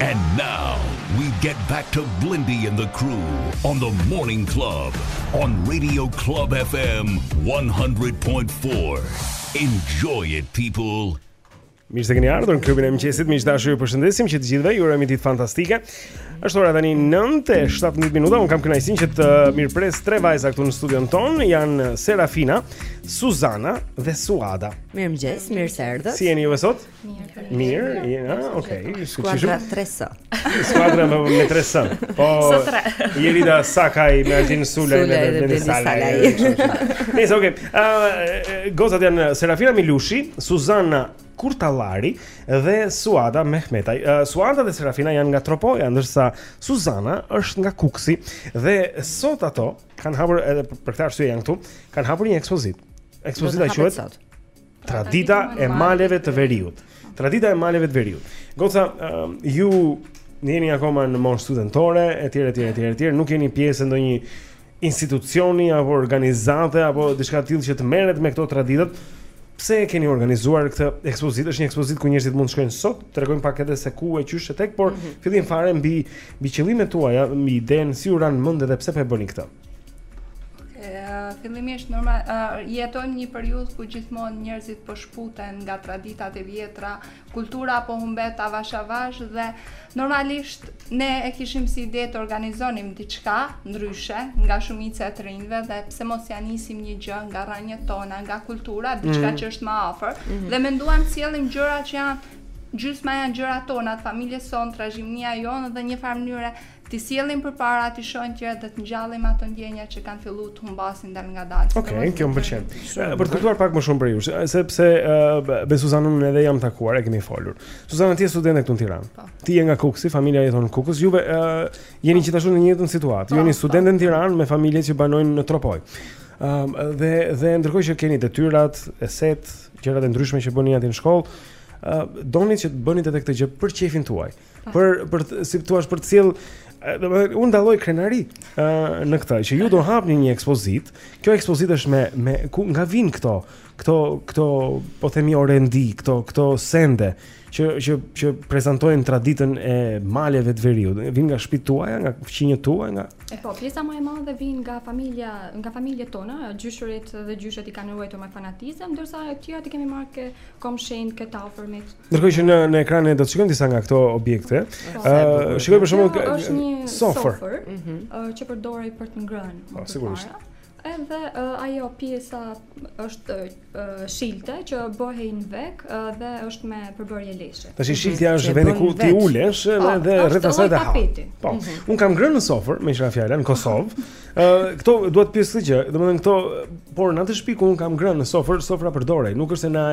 And now we get back to Blindy and the crew on the morning club on Radio Club FM 100.4. Enjoy it people. Mirë se keni ardhur në klubin e mëngjesit. Miq të dashur, ju përshëndesim që të gjithëve ju urojmë ditë fantastike. Është ora tani 9:17 minuta. Un kam kënaqësinë që të mirpres tre vajza këtu në studion tonë, janë Serafina, Suzana dhe Suada. Mirëmëngjes, mirë se erdhët. Si jeni ju sot? Mirë. Mirë, je, ha, okay. Skuadra 3S. Skuadra me 3S. Po. Jeri da Sakaj me Altin Sulaj me Altin Salaj. Nice, okay. Ah, gocat janë Serafina Milushi, Suzana Kurtallari dhe Suada Mehmetaj. Uh, Suada dhe Serafina janë nga Tropoja, ndërsa Suzana është nga Kuksi dhe sot ato kanë hapur edhe për këtë arsye janë këtu, kanë hapur një ekspozitë. Ekspozita quhet Tradita e maleve të veriut. Tradita e maleve të veriut. Goca, uh, ju jeni akoma në moshë studentore, etj, etj, etj, etj, nuk jeni pjesë e ndonjë institucioni apo organizate apo diçka të tillë që të merret me këto tradita. Pse e keni organizuar këtë ekspozitë? Është një ekspozitë ku njerëzit mund të shkojnë sot, tregojnë pak edhe se ku e qysh e tek, por mm -hmm. në fillim fare mbi mbi qëllimet tuaja, mbi idenë si ju ra në mend edhe pse po e bëni këtë. fillimisht normal uh, jetojmë në një periudhë ku gjithmonë njerëzit po shkëputen nga traditat e vjetra, kultura po humbet avash avash dhe normalisht ne e kishim si ide të organizonim diçka ndryshe nga shumica e të rinjve dhe pse mos ta nisim një gjë nga rrënjët tona, nga kultura, diçka mm -hmm. që është më afër mm -hmm. dhe menduam të sjellim gjëra që janë gjysma janë gjërat tona, të familjes sonë, trashëgimia jonë dhe në një farë mënyre T'i sjellim përpara t'i shohin të tjerët dhe të ngjallim ato ndjenja që kanë filluar të humbasin dalëngadalë. Okej, okay, kjo më pëlqen. Për të kuptuar pak më shumë për ju, sepse uh, me Suzanën unë edhe jam takuar, e kemi folur. Suzana ti je studente këtu në Tiranë. Po. Ti je nga Kuksi, familja jeton në Kukës. Juve uh, jeni po. gjithashtu në të njëjtën situatë. Ju jeni po, studente në Tiranë me familje që banojnë në Tropojë. Um, dhe dhe ndërkohë që keni detyrat, esetë, gjërat e ndryshme që bëni aty në shkollë, uh, doni që të bëni edhe këtë gjë për qejfin tuaj. Uh, Për për si thua për të sjellë do të unë dalloj krenari uh, në këtë që ju do hapni një ekspozitë. Kjo ekspozitë është me me ku nga vijnë këto? Këto këto po themi orendi, këto këto sende që që që prezantojnë traditën e maleve të veriut. Vijnë nga shtëpitë tuaja, nga fqinjët tuaj, nga E po, pjesa më e madhe vijnë nga familja, nga familjet tona, gjyshërit dhe gjyshet i kanë ruajtur me fanatizëm, ndërsa të tjerat i kemi marrë ke komshinjtë, ke të afërmit. Ndërkohë që në ekran ne do të shikojmë disa nga këto objekte. Po. Ë, uh, shikoj për shembull kjo është një sofër, ëh, mm -hmm. uh, që përdorej për të ngrënë. Po, sigurisht. Para. Edhe uh, ajo pjesa është uh, shilte që bëhej në vek uh, dhe është me përbërje leshi. Tash mhm. shiltja është vendi ku ti ulesh po, edhe dhe rreth asaj ti ha. Po. Mhm. Un kam ngrënë në sofër meqë ra fjala në Kosovë. Ë uh, këto duhet të pyes gjë, domethënë këto por në atë shtëpi ku un kam ngrënë në sofër, sofra përdorej, nuk është se na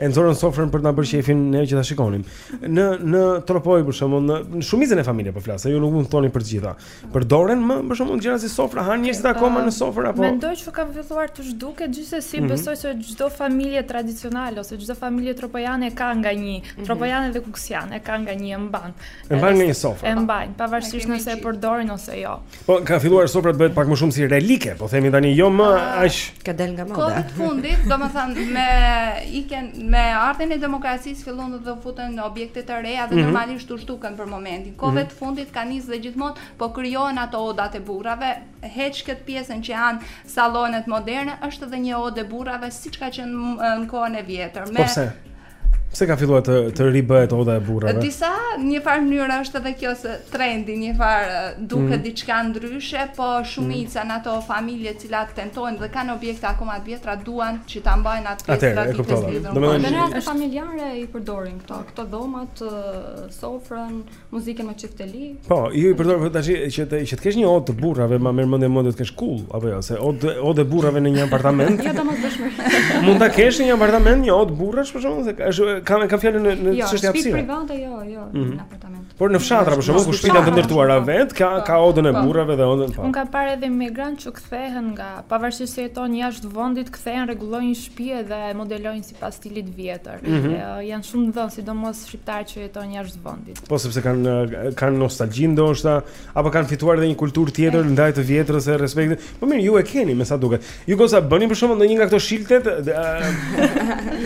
E nxorën sofrën për të na bërë qejfin ne që ta shikonim. Në në Tropojë për shembull, në, në shumicën e familjeve po flas, ju nuk mund të thoni për të gjitha. Përdoren më për shembull gjëra si sofra, hanë njerëzit akoma në sofër apo Mendoj që ka filluar të zhduket gjithsesi mm -hmm. besoj se çdo familje tradicionale ose çdo familje tropojane ka nga një mm -hmm. tropojane dhe kuksiane ka nga një e mban. E mban nga një sofër. E mban, pavarësisht nëse e përdorin ose jo. Po ka filluar sofra të bëhet pak më shumë si relike, po themi tani jo më ah, aq ka dal nga moda. Kohët fundit, domethënë me ikjen me ardhjen e demokracisë filluan të futen objekte të reja dhe mm -hmm. normalisht u zhdukën për momentin. Kohët mm -hmm. fundit ka nisë dhe gjithmonë po krijohen ato odat e burrave, heq këtë pjesën që janë sallonet moderne, është edhe një odë e burrave siç ka qenë në kohën e vjetër. Po pse po Pse ka filluar të të ribëhet oda e burrave? Në njëfarë mënyre është edhe kjo si trendi një farë duket mm. diçka ndryshe, po shumica mm. në ato familje të cilat tentojnë dhe kanë objekte akoma të vjetra duan që ta mbajnë atë pjesë të traditës së tyre. Domethënë në raste familjare i përdorin këto, këto dhomat, sofrën, muzikën me çifteli. Po, ju i përdor tash që të që të kesh një odë të burrave, më merr mendja mund të kesh kullë apo jo, se odë odë burrave në një apartament. Jo, domosdoshmë. Mund ta kesh në një apartament një odë burrash për shkakun se është kam kam fjalën në në jo, çështje hapësire. Jo, shtëpi private jo, jo, në mhm. apartament. Por në fshatra për shembull ku shtëpitë janë të ndërtuara po. vet, ka po. ka odën e po. burrave dhe odën pa. Unë kam parë edhe emigrantë që kthehen nga pavarësisht se jetojnë jashtë vendit, kthehen rregullojnë shtëpi dhe modelojnë sipas stilit të vjetër. Mhm. Janë shumë të dhënë, sidomos shqiptarët që jetojnë jashtë vendit. Po sepse kanë kanë nostalgji ndoshta, apo kanë fituar edhe një kulturë tjetër ndaj të vjetrës e respektit. Po mirë, ju e keni me sa duket. Ju goca bëni për shembull ndonjë nga këto shiltet?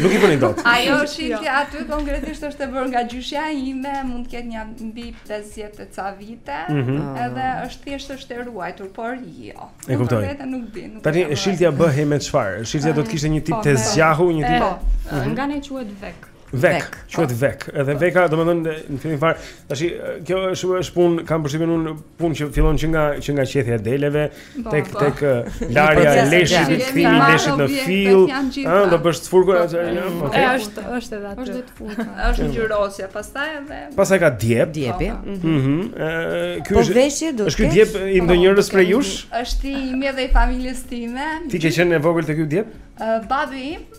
Nuk i bëni dot. Ajo shiltja jo. aty konkretisht është e bërë nga gjyshja ime, mund të ketë një mbi 50 e ca vite, mm -hmm. edhe është thjesht është e ruajtur, por jo. E kuptoj. Vetë nuk di, nuk. Tani shiltja bëhej me çfarë? Shiltja do të kishte një tip po, tezgjahu, një tip. Po, mhm. Nga ne quhet vek. Vek, quhet vek. Edhe veka, domethënë në fillim fare, tash kjo është është punë, kam përshtypjen unë punë që fillon që nga që nga qethja e deleve po, tek po. tek uh, larja e leshit, kthimi i leshit në fill, ëh, do bësh furkatë. Po, është është edhe atë. Është vetë furka. Është ngjyrosja, pastaj edhe Pastaj ka djep. Djepi. Mhm. mhm. Ëh, ky është veshje do të. Është ky djep i ndonjërës prej jush? Është i imi dhe i familjes time. Ti ke qenë e vogël te ky djep? Babi im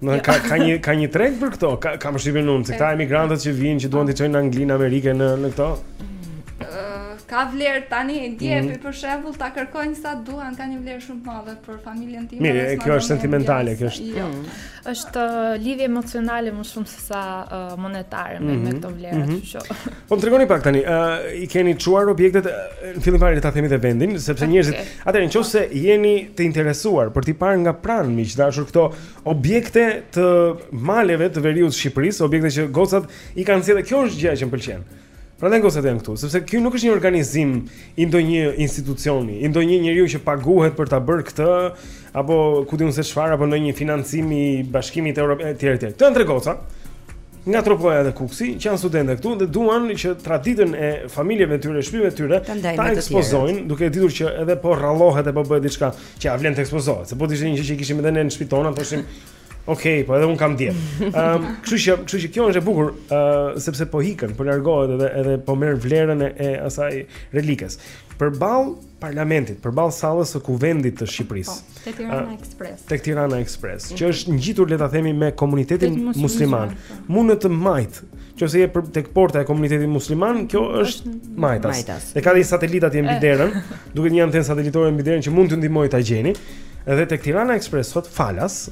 Në, ka, ka një ka një treg për këto, ka kam përshtypjen unë se këta emigrantët që vijnë që duan t'i çojnë në Angli, në Amerikë, në në këto. Ka vlerë tani e di mm. për shembull ta kërkojnë sa duan, ka një vlerë shumë të madhe për familjen time. Mirë, kjo është sentimentale, kjo është. Jo. Mm. Është uh, lidhje emocionale më shumë se sa uh, monetare me, mm -hmm. me mhm. këto vlera, mm -hmm. kështu që. Po më tregoni pak tani, ë uh, i keni çuar objektet në fillim fare ta themi dhe vendin, sepse okay. njerëzit, atëherë në qoftë se jeni të interesuar për t'i parë nga pranë miq të dashur këto objekte të maleve të veriut të Shqipërisë, objekte që gocat i kanë sjellë, kjo është gjëja që më pëlqen. Prandaj gocat janë këtu, sepse ky nuk është një organizim i ndonjë institucioni, i ndonjë njeriu që paguhet për ta bërë këtë apo ku di unë se çfarë apo ndonjë financim i Bashkimit Evropian etj etj. Këto janë tre goca nga Tropoja dhe Kuksi që janë studente këtu dhe duan që traditën e familjeve të tyre, shpive të tyre ta ekspozojnë, duke e ditur që edhe po rrallohet e po bëhet diçka që ia vlen të ekspozohet. Se po të ishte një gjë që kishim edhe ne në shpitë tona, thoshim Okej, okay, po edhe un kam dhjetë. Ëm, um, kështu që, kështu që kjo është e bukur, ë uh, sepse po ikën, po largohet edhe edhe po merr vlerën e, e asaj relikes. Përball parlamentit, përball sallës së kuvendit të Shqipërisë. Po, tek Tirana uh, Express. Tek Tirana Express, mm -hmm. që mhm. është ngjitur le ta themi me komunitetin musliman. Po. Në të majtë Qoftë se je për tek porta e komunitetit musliman, kjo është majtas. Dhe ka dhe satelitat mbi eh. derën, duket një antenë satelitore mbi derën që mund të ndihmojë ta gjeni. Edhe tek Tirana Express sot falas,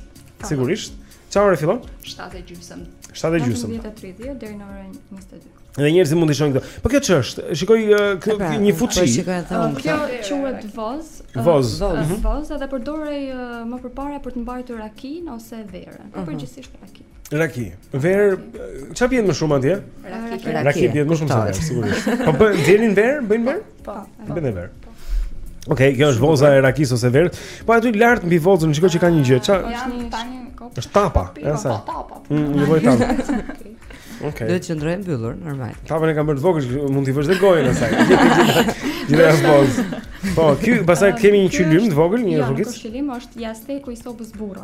sigurisht. Çfarë ore fillon? 7 e gjysmë. 7 e gjysmë. 7:30 deri në orën 22. Dhe njerëzit mund të shohin këto. Po kjo ç'është? Shikoj kë, pra, një po fuçi. Po kjo quhet vozë. Vozë. Vozë, vozë edhe përdorej më përpara për të mbajtur rakinë ose verën. Po mhm. përgjithësisht rakinë. Raki. Verë, ça bëhet më shumë atje? Raki. Raki bëhet më shumë se sigurisht. Po bëjnë dhe verë, bëjnë verë? Po. po. Bëjnë verë. Po. Okej, okay, kjo është voza e rakisë ose verës. Po aty lart mbi vozën, shikoj që ka një gjë. Ça? Është tapa, ja sa. Mm, një lloj tapa. Okej. Që të qëndrojë mbyllur normal. Tapën e kam bërë të vogël, mund t'i vësh dhe gojën asaj. Gjithë ajo vozë. Po, këtu pastaj kemi një qilim të vogël, një rrugë. Jo, ky qilim është jasteku i sobës burrave.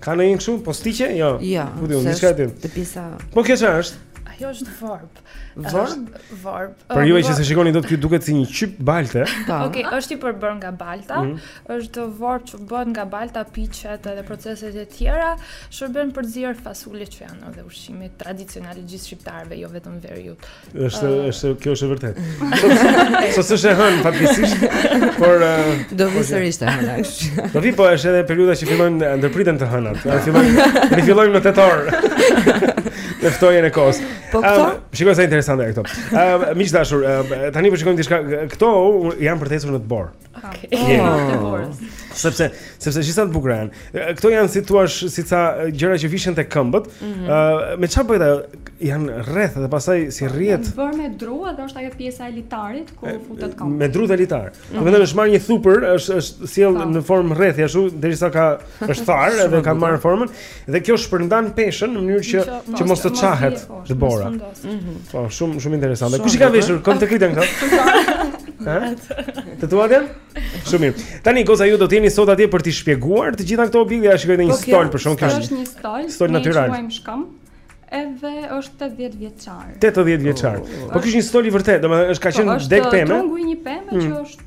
Ka në një këshu? Po sti që? Jo. Jo. Po di unë, një shkajtim. Të pisa... Po kjo ç'është? Ajo është vorbë. Vorbë? Vorbë. Për ju që s'e shikoni dot kjo duket si një qyp balte. Po. Oke, është i përbërë nga balta. Mhm. është vorbë që bëhet nga balta, piqet edhe proceset e tjera. Shërben për zier fasulet që janë edhe ushqimi tradicional i gjithë shqiptarëve, jo vetëm veriut. Është uh, është kjo është e vërtetë. Sot s'është e hënë fatkeqësisht, por uh, do vi sërish të hënën. Do vi po është edhe periudha që fillojnë ndërpriten të hënat. Ne fillojmë ne fillojmë në tetor. Në ftohjen e kohës. Po këto? Um, shikoj sa interesante këto. Ëm um, miq të dashur, um, tani po shikojmë diçka. Këto janë për të ecur në dëborë. Sepse sepse gjithë sa të bukura janë. Këto janë si thua si ca gjëra që vishen te këmbët. Ëh mhm. uh, me çfarë bëhet ajo? Janë rreth dhe pastaj si rrihet. Është bërë me dru edhe është ajo pjesa e litarit ku futet këmba. Me dru dhe litar. Do mhm. të thënë është marrë një thupër, është është sjell në formë rrethi ashtu derisa ka është thar edhe ka marrë formën. Dhe kjo shpërndan peshën në mënyrë që që mos të çahet dëbora. Mhm. Po, shumë shumë interesante. Kush i ka veshur kohët e fundit këto? Të tua dhe? Shumë mirë. Tani goca ju do të jeni sot atje për t'i shpjeguar të gjitha këto objekte, ja shikoj një po, stol për shkak se është një stol, stol natyral. Ne quajmë shkam. Edhe është 80 vjeçar. 80 vjeçar. Oh, oh, oh. Po qenka një stol i vërtetë, domethënë është ka po, qenë degë peme. Po është trungu i një peme që mm. është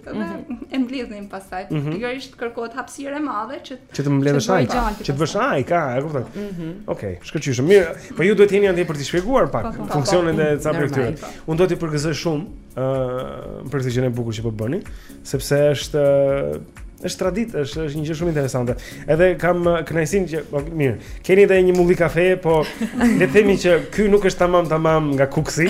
dhe e mbledhnim pastaj. Mm -hmm. Pikërisht kërkohet hapësirë e madhe që që të mbledhësh ai. Që të bësh ai, ka, e kuptoj. Mm -hmm. Okej, okay, shkëlqyshëm. Mirë, po ju duhet të jeni andej për t'i shpjeguar pak po, po, po. funksionin e ca prej tyre. Unë do t'ju përgëzoj shumë ë uh, për këtë gjënë e bukur që po bëni, sepse është uh, është traditë, është është një gjë shumë interesante. Edhe kam uh, kënaqësinë që po mirë. Keni edhe një mulli kafe, po le të themi që ky nuk është tamam tamam nga Kukësi.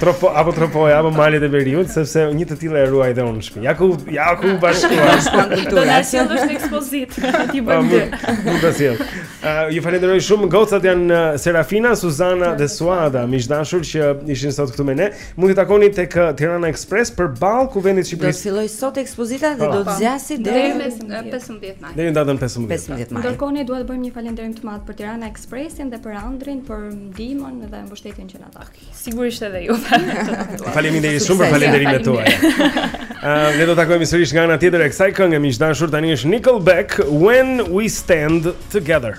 Tropo apo Tropoja apo malet e veriut, sepse një të tillë e ruaj dhe unë në shtëpi. Ja ku ja ku bashkuar. Do na sjellësh te ekspozita. Ti bën dy. Nuk do sjell. Uh, ju falenderoj shumë. Gocat janë uh, Serafina, Suzana dhe Suada, miq të dashur që ishin sot këtu me ne. Mund t'i takoni tek uh, Tirana Express përballë Kuvendit të Shqipërisë. Do të fillojë sot ekspozita dhe do të zgjasë deri në 15 maj. Deri në datën 15. 15 maj. Ndërkohë ne duhet të bëjmë një falënderim të madh për Tirana Expressin dhe për Andrin për ndihmën dhe mbështetjen që na dha. Sigurisht edhe ju. Faleminderit shumë për falënderimet tuaja. Uh, ne do të takohemi sërish nga ana tjetër e kësaj kënge miq të dashur tani është Nickelback When We Stand Together.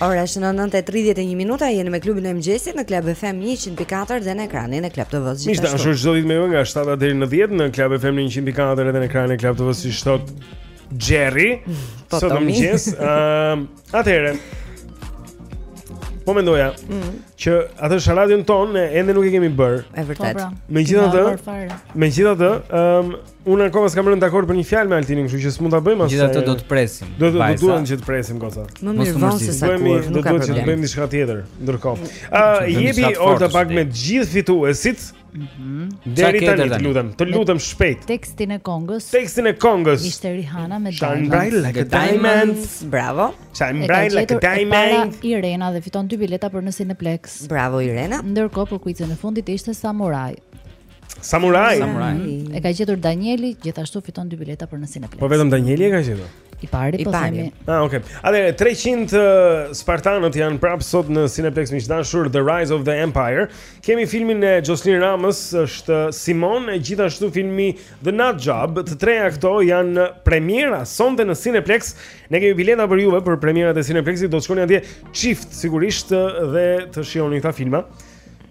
Ora është 9:31 minuta, jeni me klubin e mëngjesit në Club FM 104 dhe në ekranin e Club TV-s. Miq të dashur, çdo ditë me ju nga 7 deri në 10 në Club FM 104 dhe në ekranin e Club TV-s si thotë Jerry. Çdo mëngjes. Ëm, atëherë. Po mendoja mm. që atë sharadën tonë, ende nuk e kemi bërë. E vërtetë. Po, pra. Megjithatë, megjithatë, ëm Unë akoma s'kam rënë dakord për një fjalë me Altinin, kështu që s'mund ta bëjmë asaj. Megjithatë do të presim. Do të duhet që të presim goca. Më mirë vonë sesa kurrë, nuk ka problem. Do të bëjmë diçka tjetër ndërkohë. Ë, jepi Olta pak me të gjithë fituesit. Mhm. Deri tani të lutem, të lutem shpejt. Tekstin e këngës. Tekstin e këngës. Ishte Rihanna me Diamonds. Shine like a diamond. Bravo. Shine bright like a diamond. Irena Dhe fiton dy bileta për në Cineplex. Bravo Irena. Ndërkohë për kuicin e fundit ishte Samurai. Samurai. Samurai. E ka gjetur Danieli, gjithashtu fiton dy bileta për në Cineplex. Po vetëm Danieli e ka gjetur. I pari po themi. Ah, okay. Atëherë 300 uh, spartanët janë prap sot në Cineplex miq të dashur The Rise of the Empire. Kemi filmin e Joslin Ramës, është Simon, e gjithashtu filmi The Nut Job. Të treja këto janë premiera sonte në Cineplex. Ne kemi bileta për juve për premierat e Cineplexit, do të shkoni atje çift sigurisht dhe të shihoni këta filma.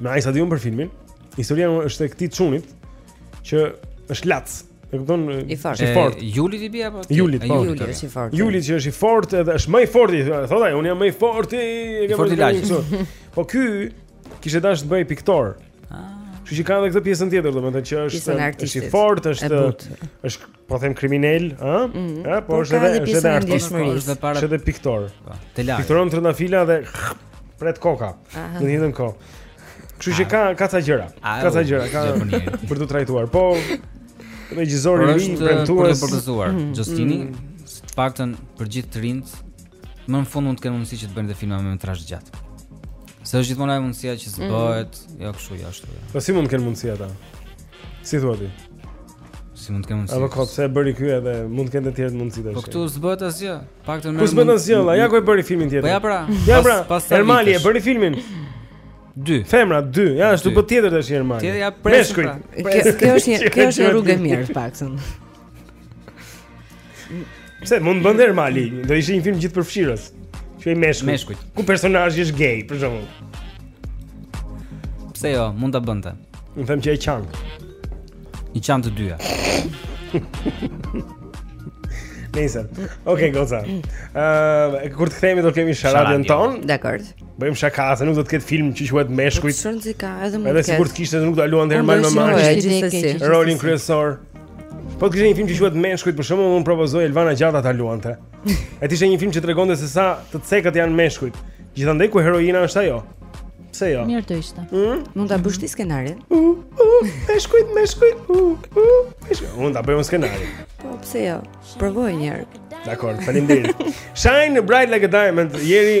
Me aq sa di unë për filmin, historia është e këtij çunit që është lac. E kupton? I fort. I fort. Juli ti bie apo? Juli, po. Juli është i fort. Juli që është i fort edhe është më i forti, thotë ai, unë jam më i forti, e kam më i fortë. Po ky kishte dashur të bëhej piktor. Ah. Kështu që ka edhe këtë pjesën tjetër, domethënë që është është i fort, është është Po them kriminal, ë? Mm. Ë, po, po është edhe është edhe artist, po, është para. Është edhe piktor. Po, te laj. Pikturon trëndafila dhe pret koka. Në të njëjtën kohë. Kështu që ka ka ca gjëra. Ka ca gjëra, ka për të trajtuar. Po regjisor i ri premtues. Është për t'u përgëzuar mhm. Joslini, mm. të paktën për gjithë të rinjtë, më në fund mund të kenë mundësi që të bëjnë dhe filma me metrazh gjatë. Se është gjithmonë ajo mundësia që mhm. s'bëhet, jo kështu, jo ashtu. Jo. Po si mund të kenë mundësi ata? Si thua ti? Si mund të kemë mundësi? Apo kot se bëri ky edhe mund të kenë të tjerë mundësi tash. Po këtu s'bëhet asgjë. Paktën më. Ku s'bëhet asgjë? La, ja ku e bëri filmin tjetër. Po ja pra. Ja pra. Pas Ermali e bëri filmin. 2. Femrat 2. Ja, ashtu po tjetër tash Ermali. Tjetër ja presim. Pra. Kjo është një kjo është një rrugë e mirë paktën. Pse mund të bënte Ermali? Do ishte një film gjithëpërfshirës. Quhej Meshkujt. Meshkujt. Ku personazhi është gay, për shembull. Pse jo, mund ta bënte. Unë them që e qan. I qan të dyja. Nëse. Okej, goca. Ëh, uh, kur të kthehemi do të kemi sharadën tonë. Dakor. Bëjmë shaka, se nuk do të ketë film që quhet Meshkujt. Shumë muzikë, edhe mund të ketë. Edhe sikur të kishte, nuk do ta luante Ermal Mamaqi. Gjithsesi, rolin kryesor. Po të kishte një film që quhet Meshkujt, për shembull, unë propozoj Elvana Gjata ta luante. E të ishte një film që tregonte se sa të cekët janë meshkujt. Gjithandej ku heroina është ajo. Pse jo? Mirë të ishte. Mm? Mund ta bësh ti skenarin? Uh, uh, meshkujt, meshkujt. Uh, uh, meshkujt. Mund ta bëj un skenarin. Po pse jo? Provoj një herë. Dakor, faleminderit. Shine bright like a diamond. Jeri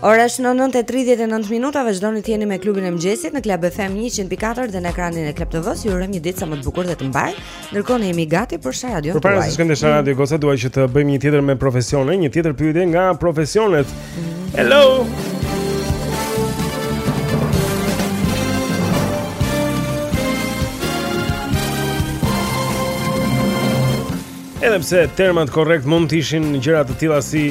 Ora është në 9:39 minuta, vazhdoni të jeni me klubin e mëngjesit në Club FM 100.4 dhe në ekranin e Club TV-s. Ju urojmë një ditë sa më të bukur dhe të mbarë. Ndërkohë ne jemi gati për sharadën. Përpara se të shkojmë në sharadë, goca dua që të bëjmë një tjetër me profesionet, një tjetër pyetje nga profesionet. Hello. Edhe pse termat korrekt mund të ishin gjëra të tilla si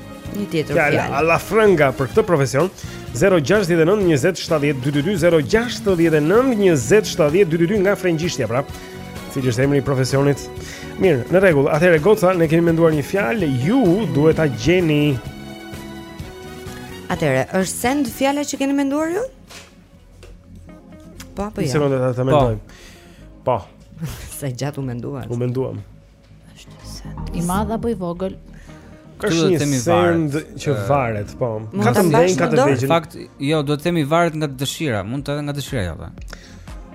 Një tjetër fjalë. Fjalë alla frënga për këtë profesion. 069 20 70 222 069 20 70 222 nga frëngjishtja, pra. Cili është emri i profesionit? Mirë, në rregull. Atëherë goca, ne kemi menduar një fjalë, ju duhet ta gjeni. Atëherë, është send fjala që keni menduar ju? Po apo jo? Një sekondë ta mendoj. Po. po. Sa gjatë u menduan? U menduan. I madh apo i vogël? Është një send që varet, po. Ka të mëdhenj ka të vegjël. Në fakt, jo, duhet të themi varet nga dëshira, mund të edhe nga dëshira jote.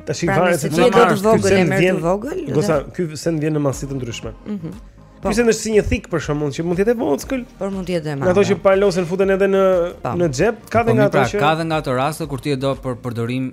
Tash i pra, varet se e do të vogël, e merr të vogël. Se ky send vjen në masa të ndryshme. Mhm. Po. Ky send është si një thikë për shkakun që mund të jetë e vogël, por mund të jetë e madhe. Ato që palosen futen edhe në po. në xhep, ka dhe po, nga ato pra, që ka dhe nga ato raste kur ti e do për përdorim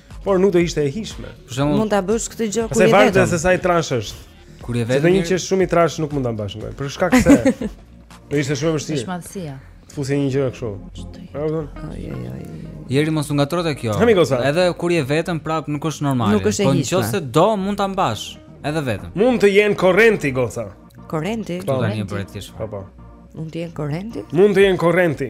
Por nuk do ishte e hijshme. Për shembull, mund ta bësh këtë gjë kur je vetëm. Se varet se sa i trashë është. Kur je vetëm. Se një që është shumë i trashë nuk mund ta mbash në gojë. Për shkak se do ishte shumë e vështirë. Është madhësia. Të fusësh një gjë kështu. Po. Ai ai ai. Jeri mos u ngatrote kjo. Edhe kur je vetëm prap nuk është normale. Nuk është e po hijshme. Po nëse do mund ta mbash edhe vetëm. Mund të jenë korrenti goca. Korrenti. Po tani e bëre ti. Po po. Mund të jenë korrenti? Mund të jenë korrenti.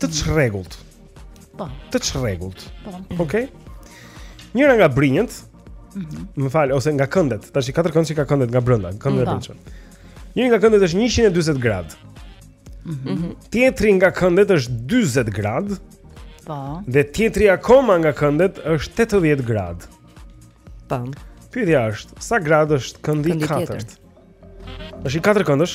të çrregullt. Po. Të çrregullt. Po. Okej. Okay? Njëra nga brinjët, mm -hmm. më fal, ose nga këndet, tashi katërkëndëshi ka këndet nga brenda, këndet e po. brendshme. Njëri nga këndet është 140 gradë. Mm -hmm. Tjetri nga këndet është 40 gradë. Po. Dhe tjetri akoma nga këndet është 80 gradë. Po. Pyetja është, sa gradë është këndi i katërt? Është një katërkëndësh?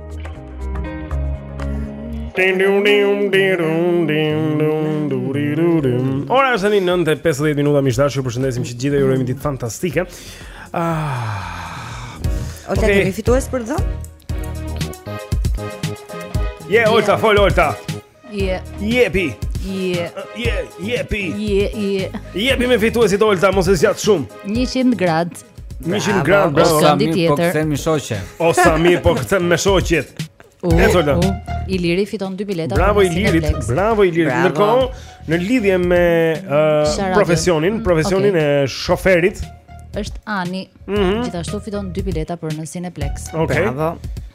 Ora është tani 9:50 minuta miq të dashur ju përshëndesim që të gjithë ju urojmë ditë fantastike. Ah. Olta okay. kemi fitues për dhon? Je yeah, Olta, fol Olta. Je. Jepi. Je. Je, jepi. Je, je. Jepi me fituesit Olta, mos e zgjat shumë. 100 gradë. 100 gradë, bravo. Sa mirë po kthen me shoqe. O sa mirë po kthen me shoqet. Ezola. Iliri fiton dy bileta. Bravo Iliri, bravo Iliri. Ndërkohë, në lidhje me uh, profesionin, profesionin okay. e shoferit, është Ani. Mm -hmm. Gjithashtu fiton dy bileta për në Cineplex. Okay. Bravo.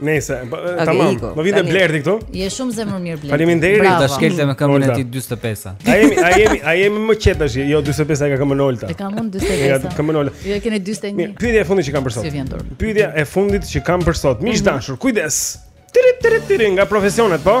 Nëse, tamam. Më vjen Blerti këtu. Je shumë zemërmirë Blerti. Faleminderit. Ta shkelte me këmbën e tij 45-a. A jemi, a jemi, a jemi më qetë tash? Jo 45-a ka këmbën Olta. E kam unë 45-a. Ka këmbën Olta. Ju e keni 41. Mirë, pyetja e fundit që kam për sot. Si vjen dorë? Pyetja e fundit që kam për sot. Miq mhm. të dashur, kujdes. Tiri tiri tiri nga profesionet, po.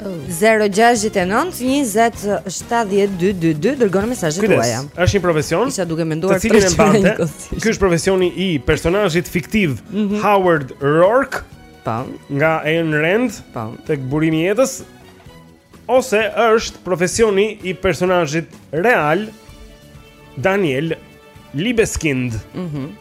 0-6-9-27-12-2 Dërgoni mesazhet tuaja Kujtës, është një profesion Isha duke menduar të cilin e mbante Ky është profesioni i personazhit fiktiv mm -hmm. Howard Roark Po. Po. Nga Ayn Rand Po. Po. Tek Burimi i jetës Ose është profesioni i personazhit real Daniel Libeskind Mhm mm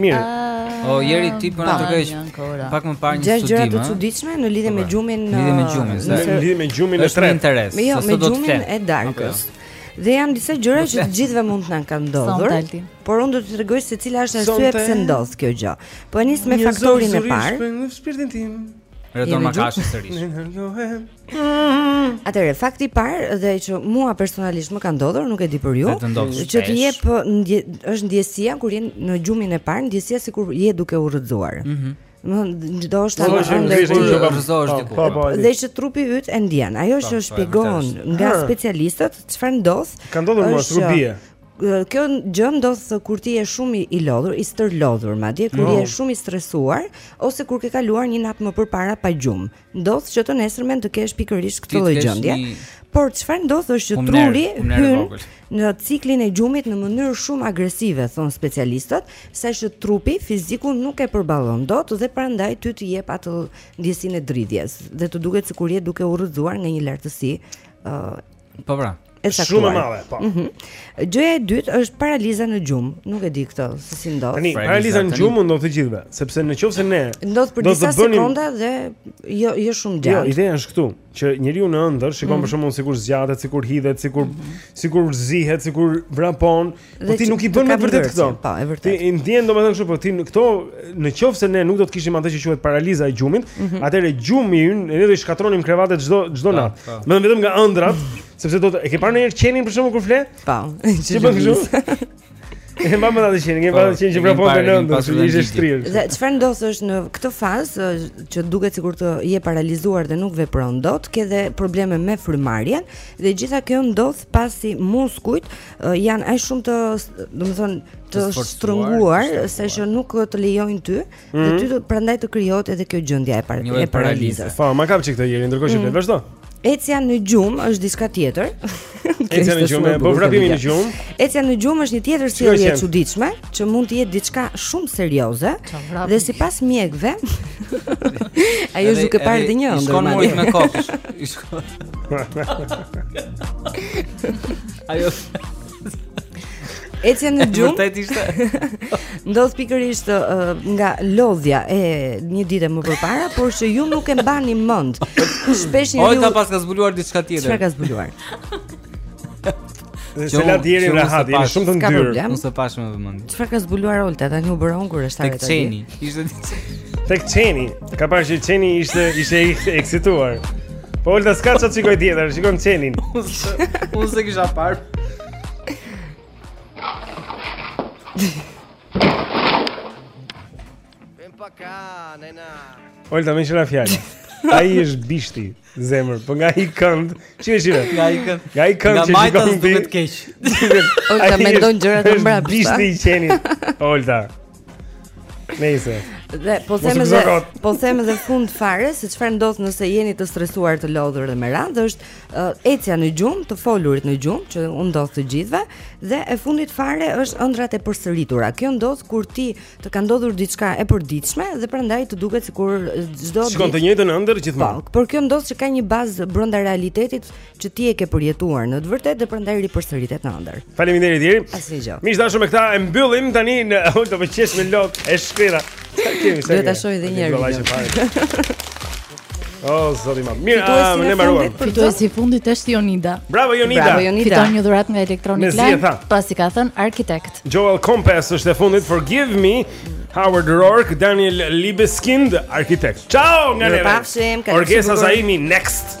Mirë. Ah, o Jeri ti po na tregoje pak më parë një studim. Gjëra të çuditshme në lidhje me po, po. gjumin. Në lidhje me gjumin. Në lidhje me gjumin e tretë. Interes. Me jo, me gjumin e darkës. Jo? Dhe janë disa gjëra që të gjithëve mund të na kanë ndodhur. Por unë do të tregoj se cila është arsyeja pse ndodh kjo gjë. Po e nis me faktorin e parë. Një zor shpirtin tim. Redon Makashi sërish. Atëre fakti i parë dhe që mua personalisht më ka ndodhur, nuk e di për ju, që të jep ndje, është ndjesia kur je në gjumin e parë, ndjesia sikur je duke u rrëzuar. Mhm. Mm Do ndoshta po, është ëndërr që ti rrëzohesh diku. Po, po, dhe që trupi yt e ndjen. Ajo që shpjegohet nga specialistët çfarë ndodh? Ka ndodhur më shumë bie kjo gjë ndodh kur ti je shumë i lodhur, i stërlodhur, madje kur no. je shumë i stresuar ose kur ke kaluar një natë më përpara pa gjumë. Ndodh që të nesërmen të kesh pikërisht këtë lloj gjendje. Por çfarë ndodh është që truri hyn në ciklin e gjumit në mënyrë shumë agresive, thonë specialistët, saqë trupi fiziku nuk e përballon dot dhe prandaj ty të jep atë ndjesinë e dridhjes dhe të duket sikur je duke u rrëzuar nga një lartësi uh, Po pra. Shumë e madhe, po. Mm -hmm. Gjëja e dytë është paraliza në gjumë. Nuk e di këtë se si ndodh. Tani, paraliza në gjumë ndodh të gjithëve, sepse në qoftë se ne ndodh për disa bënim... sekonda dhe jo jo shumë gjatë. Jo, ideja është këtu, që njeriu në ëndërr shikon mm -hmm. për shembull sikur zgjatet, sikur hidhet, sikur mm -hmm. sikur zihet, sikur vrapon, Po ti nuk i bën me vërtet këto. Po, e vërtetë. Ti ndjen domethënë kështu, po ti në këto në qoftë se ne nuk do të kishim atë që quhet paraliza e gjumit, mm -hmm. atëherë gjumi ynë ne do të shkatërronim krevatet çdo çdo po, natë. Po. Më vetëm nga ëndrrat, sepse do të e ke parë ndonjëherë qenin për shembull kur fle? Po. Ti bën kështu. E mba më atë qenë, kemi qenë që vrapon në ëndërr, që ishte shtrirë. Dhe çfarë ndodh është në këtë fazë, që duket sikur ti je i paralizuar dhe nuk vepron dot, ke dhe probleme me frymëmarrjen, dhe e gjitha kjo ndodh pasi muskujt janë aq shumë të, domethënë, të, të shtrënguar saqë nuk të lejojnë ty, mm -hmm. dhe ty do prandaj të krijohet edhe kjo gjendje e par e paralizës. Po, ma kap çik këtë Jeri, ndërkohë që mm -hmm. vazhdo. Ecja në gjumë është diçka tjetër. Ecja në gjumë, po vrapimi në gjumë. Ecja në gjumë është një tjetër sjellje e çuditshme, që mund të jetë diçka shumë serioze. Dhe sipas mjekëve, ajo është duke parë edhe një ëndër. Shkon me kokë. Ajo Ecje në gjumë. Vërtet ishte. Ndodh pikërisht uh, nga lodhja e një dite më përpara, por që ju nuk e mbani mend. Shpesh një. Ojta paska zbuluar diçka tjetër. Çfarë ka zbuluar? S'e la Jeri në rahat, jeni shumë të ndyrë Unë s'e pashë me vëmendje Çfarë ka zbuluar Olta, tani u bëra kurioze Tek qeni Tek qeni Ka parë që qeni ishte, ishte eksituar Po Olta s'ka çfarë të shikojë tjetër, shikon qenin Unë s'e kisha parë Olta, më çiron fjalë Ai është bishti Zemër, po nga ai kënd, që është jo? Nga ai kënd. Nga ai kënd që shikon ti. Nga e majta duket keq. Olta mendon gjëra të mbrapshta. Është bishti i qenit. Olta. Nëse. Dhe po them edhe po them edhe në fund fare se çfarë ndodh nëse jeni të stresuar të lodhur dhe me radhë është uh, ecja në gjumë, të folurit në gjumë që u ndodh të gjithëve dhe e fundit fare është ëndrrat e përsëritura. Kjo ndodh kur ti të ka ndodhur diçka e përditshme dhe prandaj të duket sikur çdo ditë shikon të njëjtën ëndërr gjithmonë. Po, por kjo ndodh që ka një bazë brenda realitetit që ti e ke përjetuar në të vërtetë dhe prandaj ripërsëritet në ëndërr. Faleminderit Jeri. Asnjë gjë. Miq të dashur me këtë e mbyllim tani ne Olta po qesh me lot e shkreta. Sa kemi sa. Do ta shohë edhe një herë. Oh, zoti im. Mirë, ah, ne mbaruam. Fituesi i fundit është Jonida. Bravo Jonida. Bravo Jonida. Fiton një dhuratë nga Electronic Land. Pasi ka thënë arkitekt. Joel Compass është e fundit Forgive Me, Howard Roark, Daniel Libeskind, arkitekt. Ciao nga ne. Pafshim, kalofshi. Orgesa Zaimi next.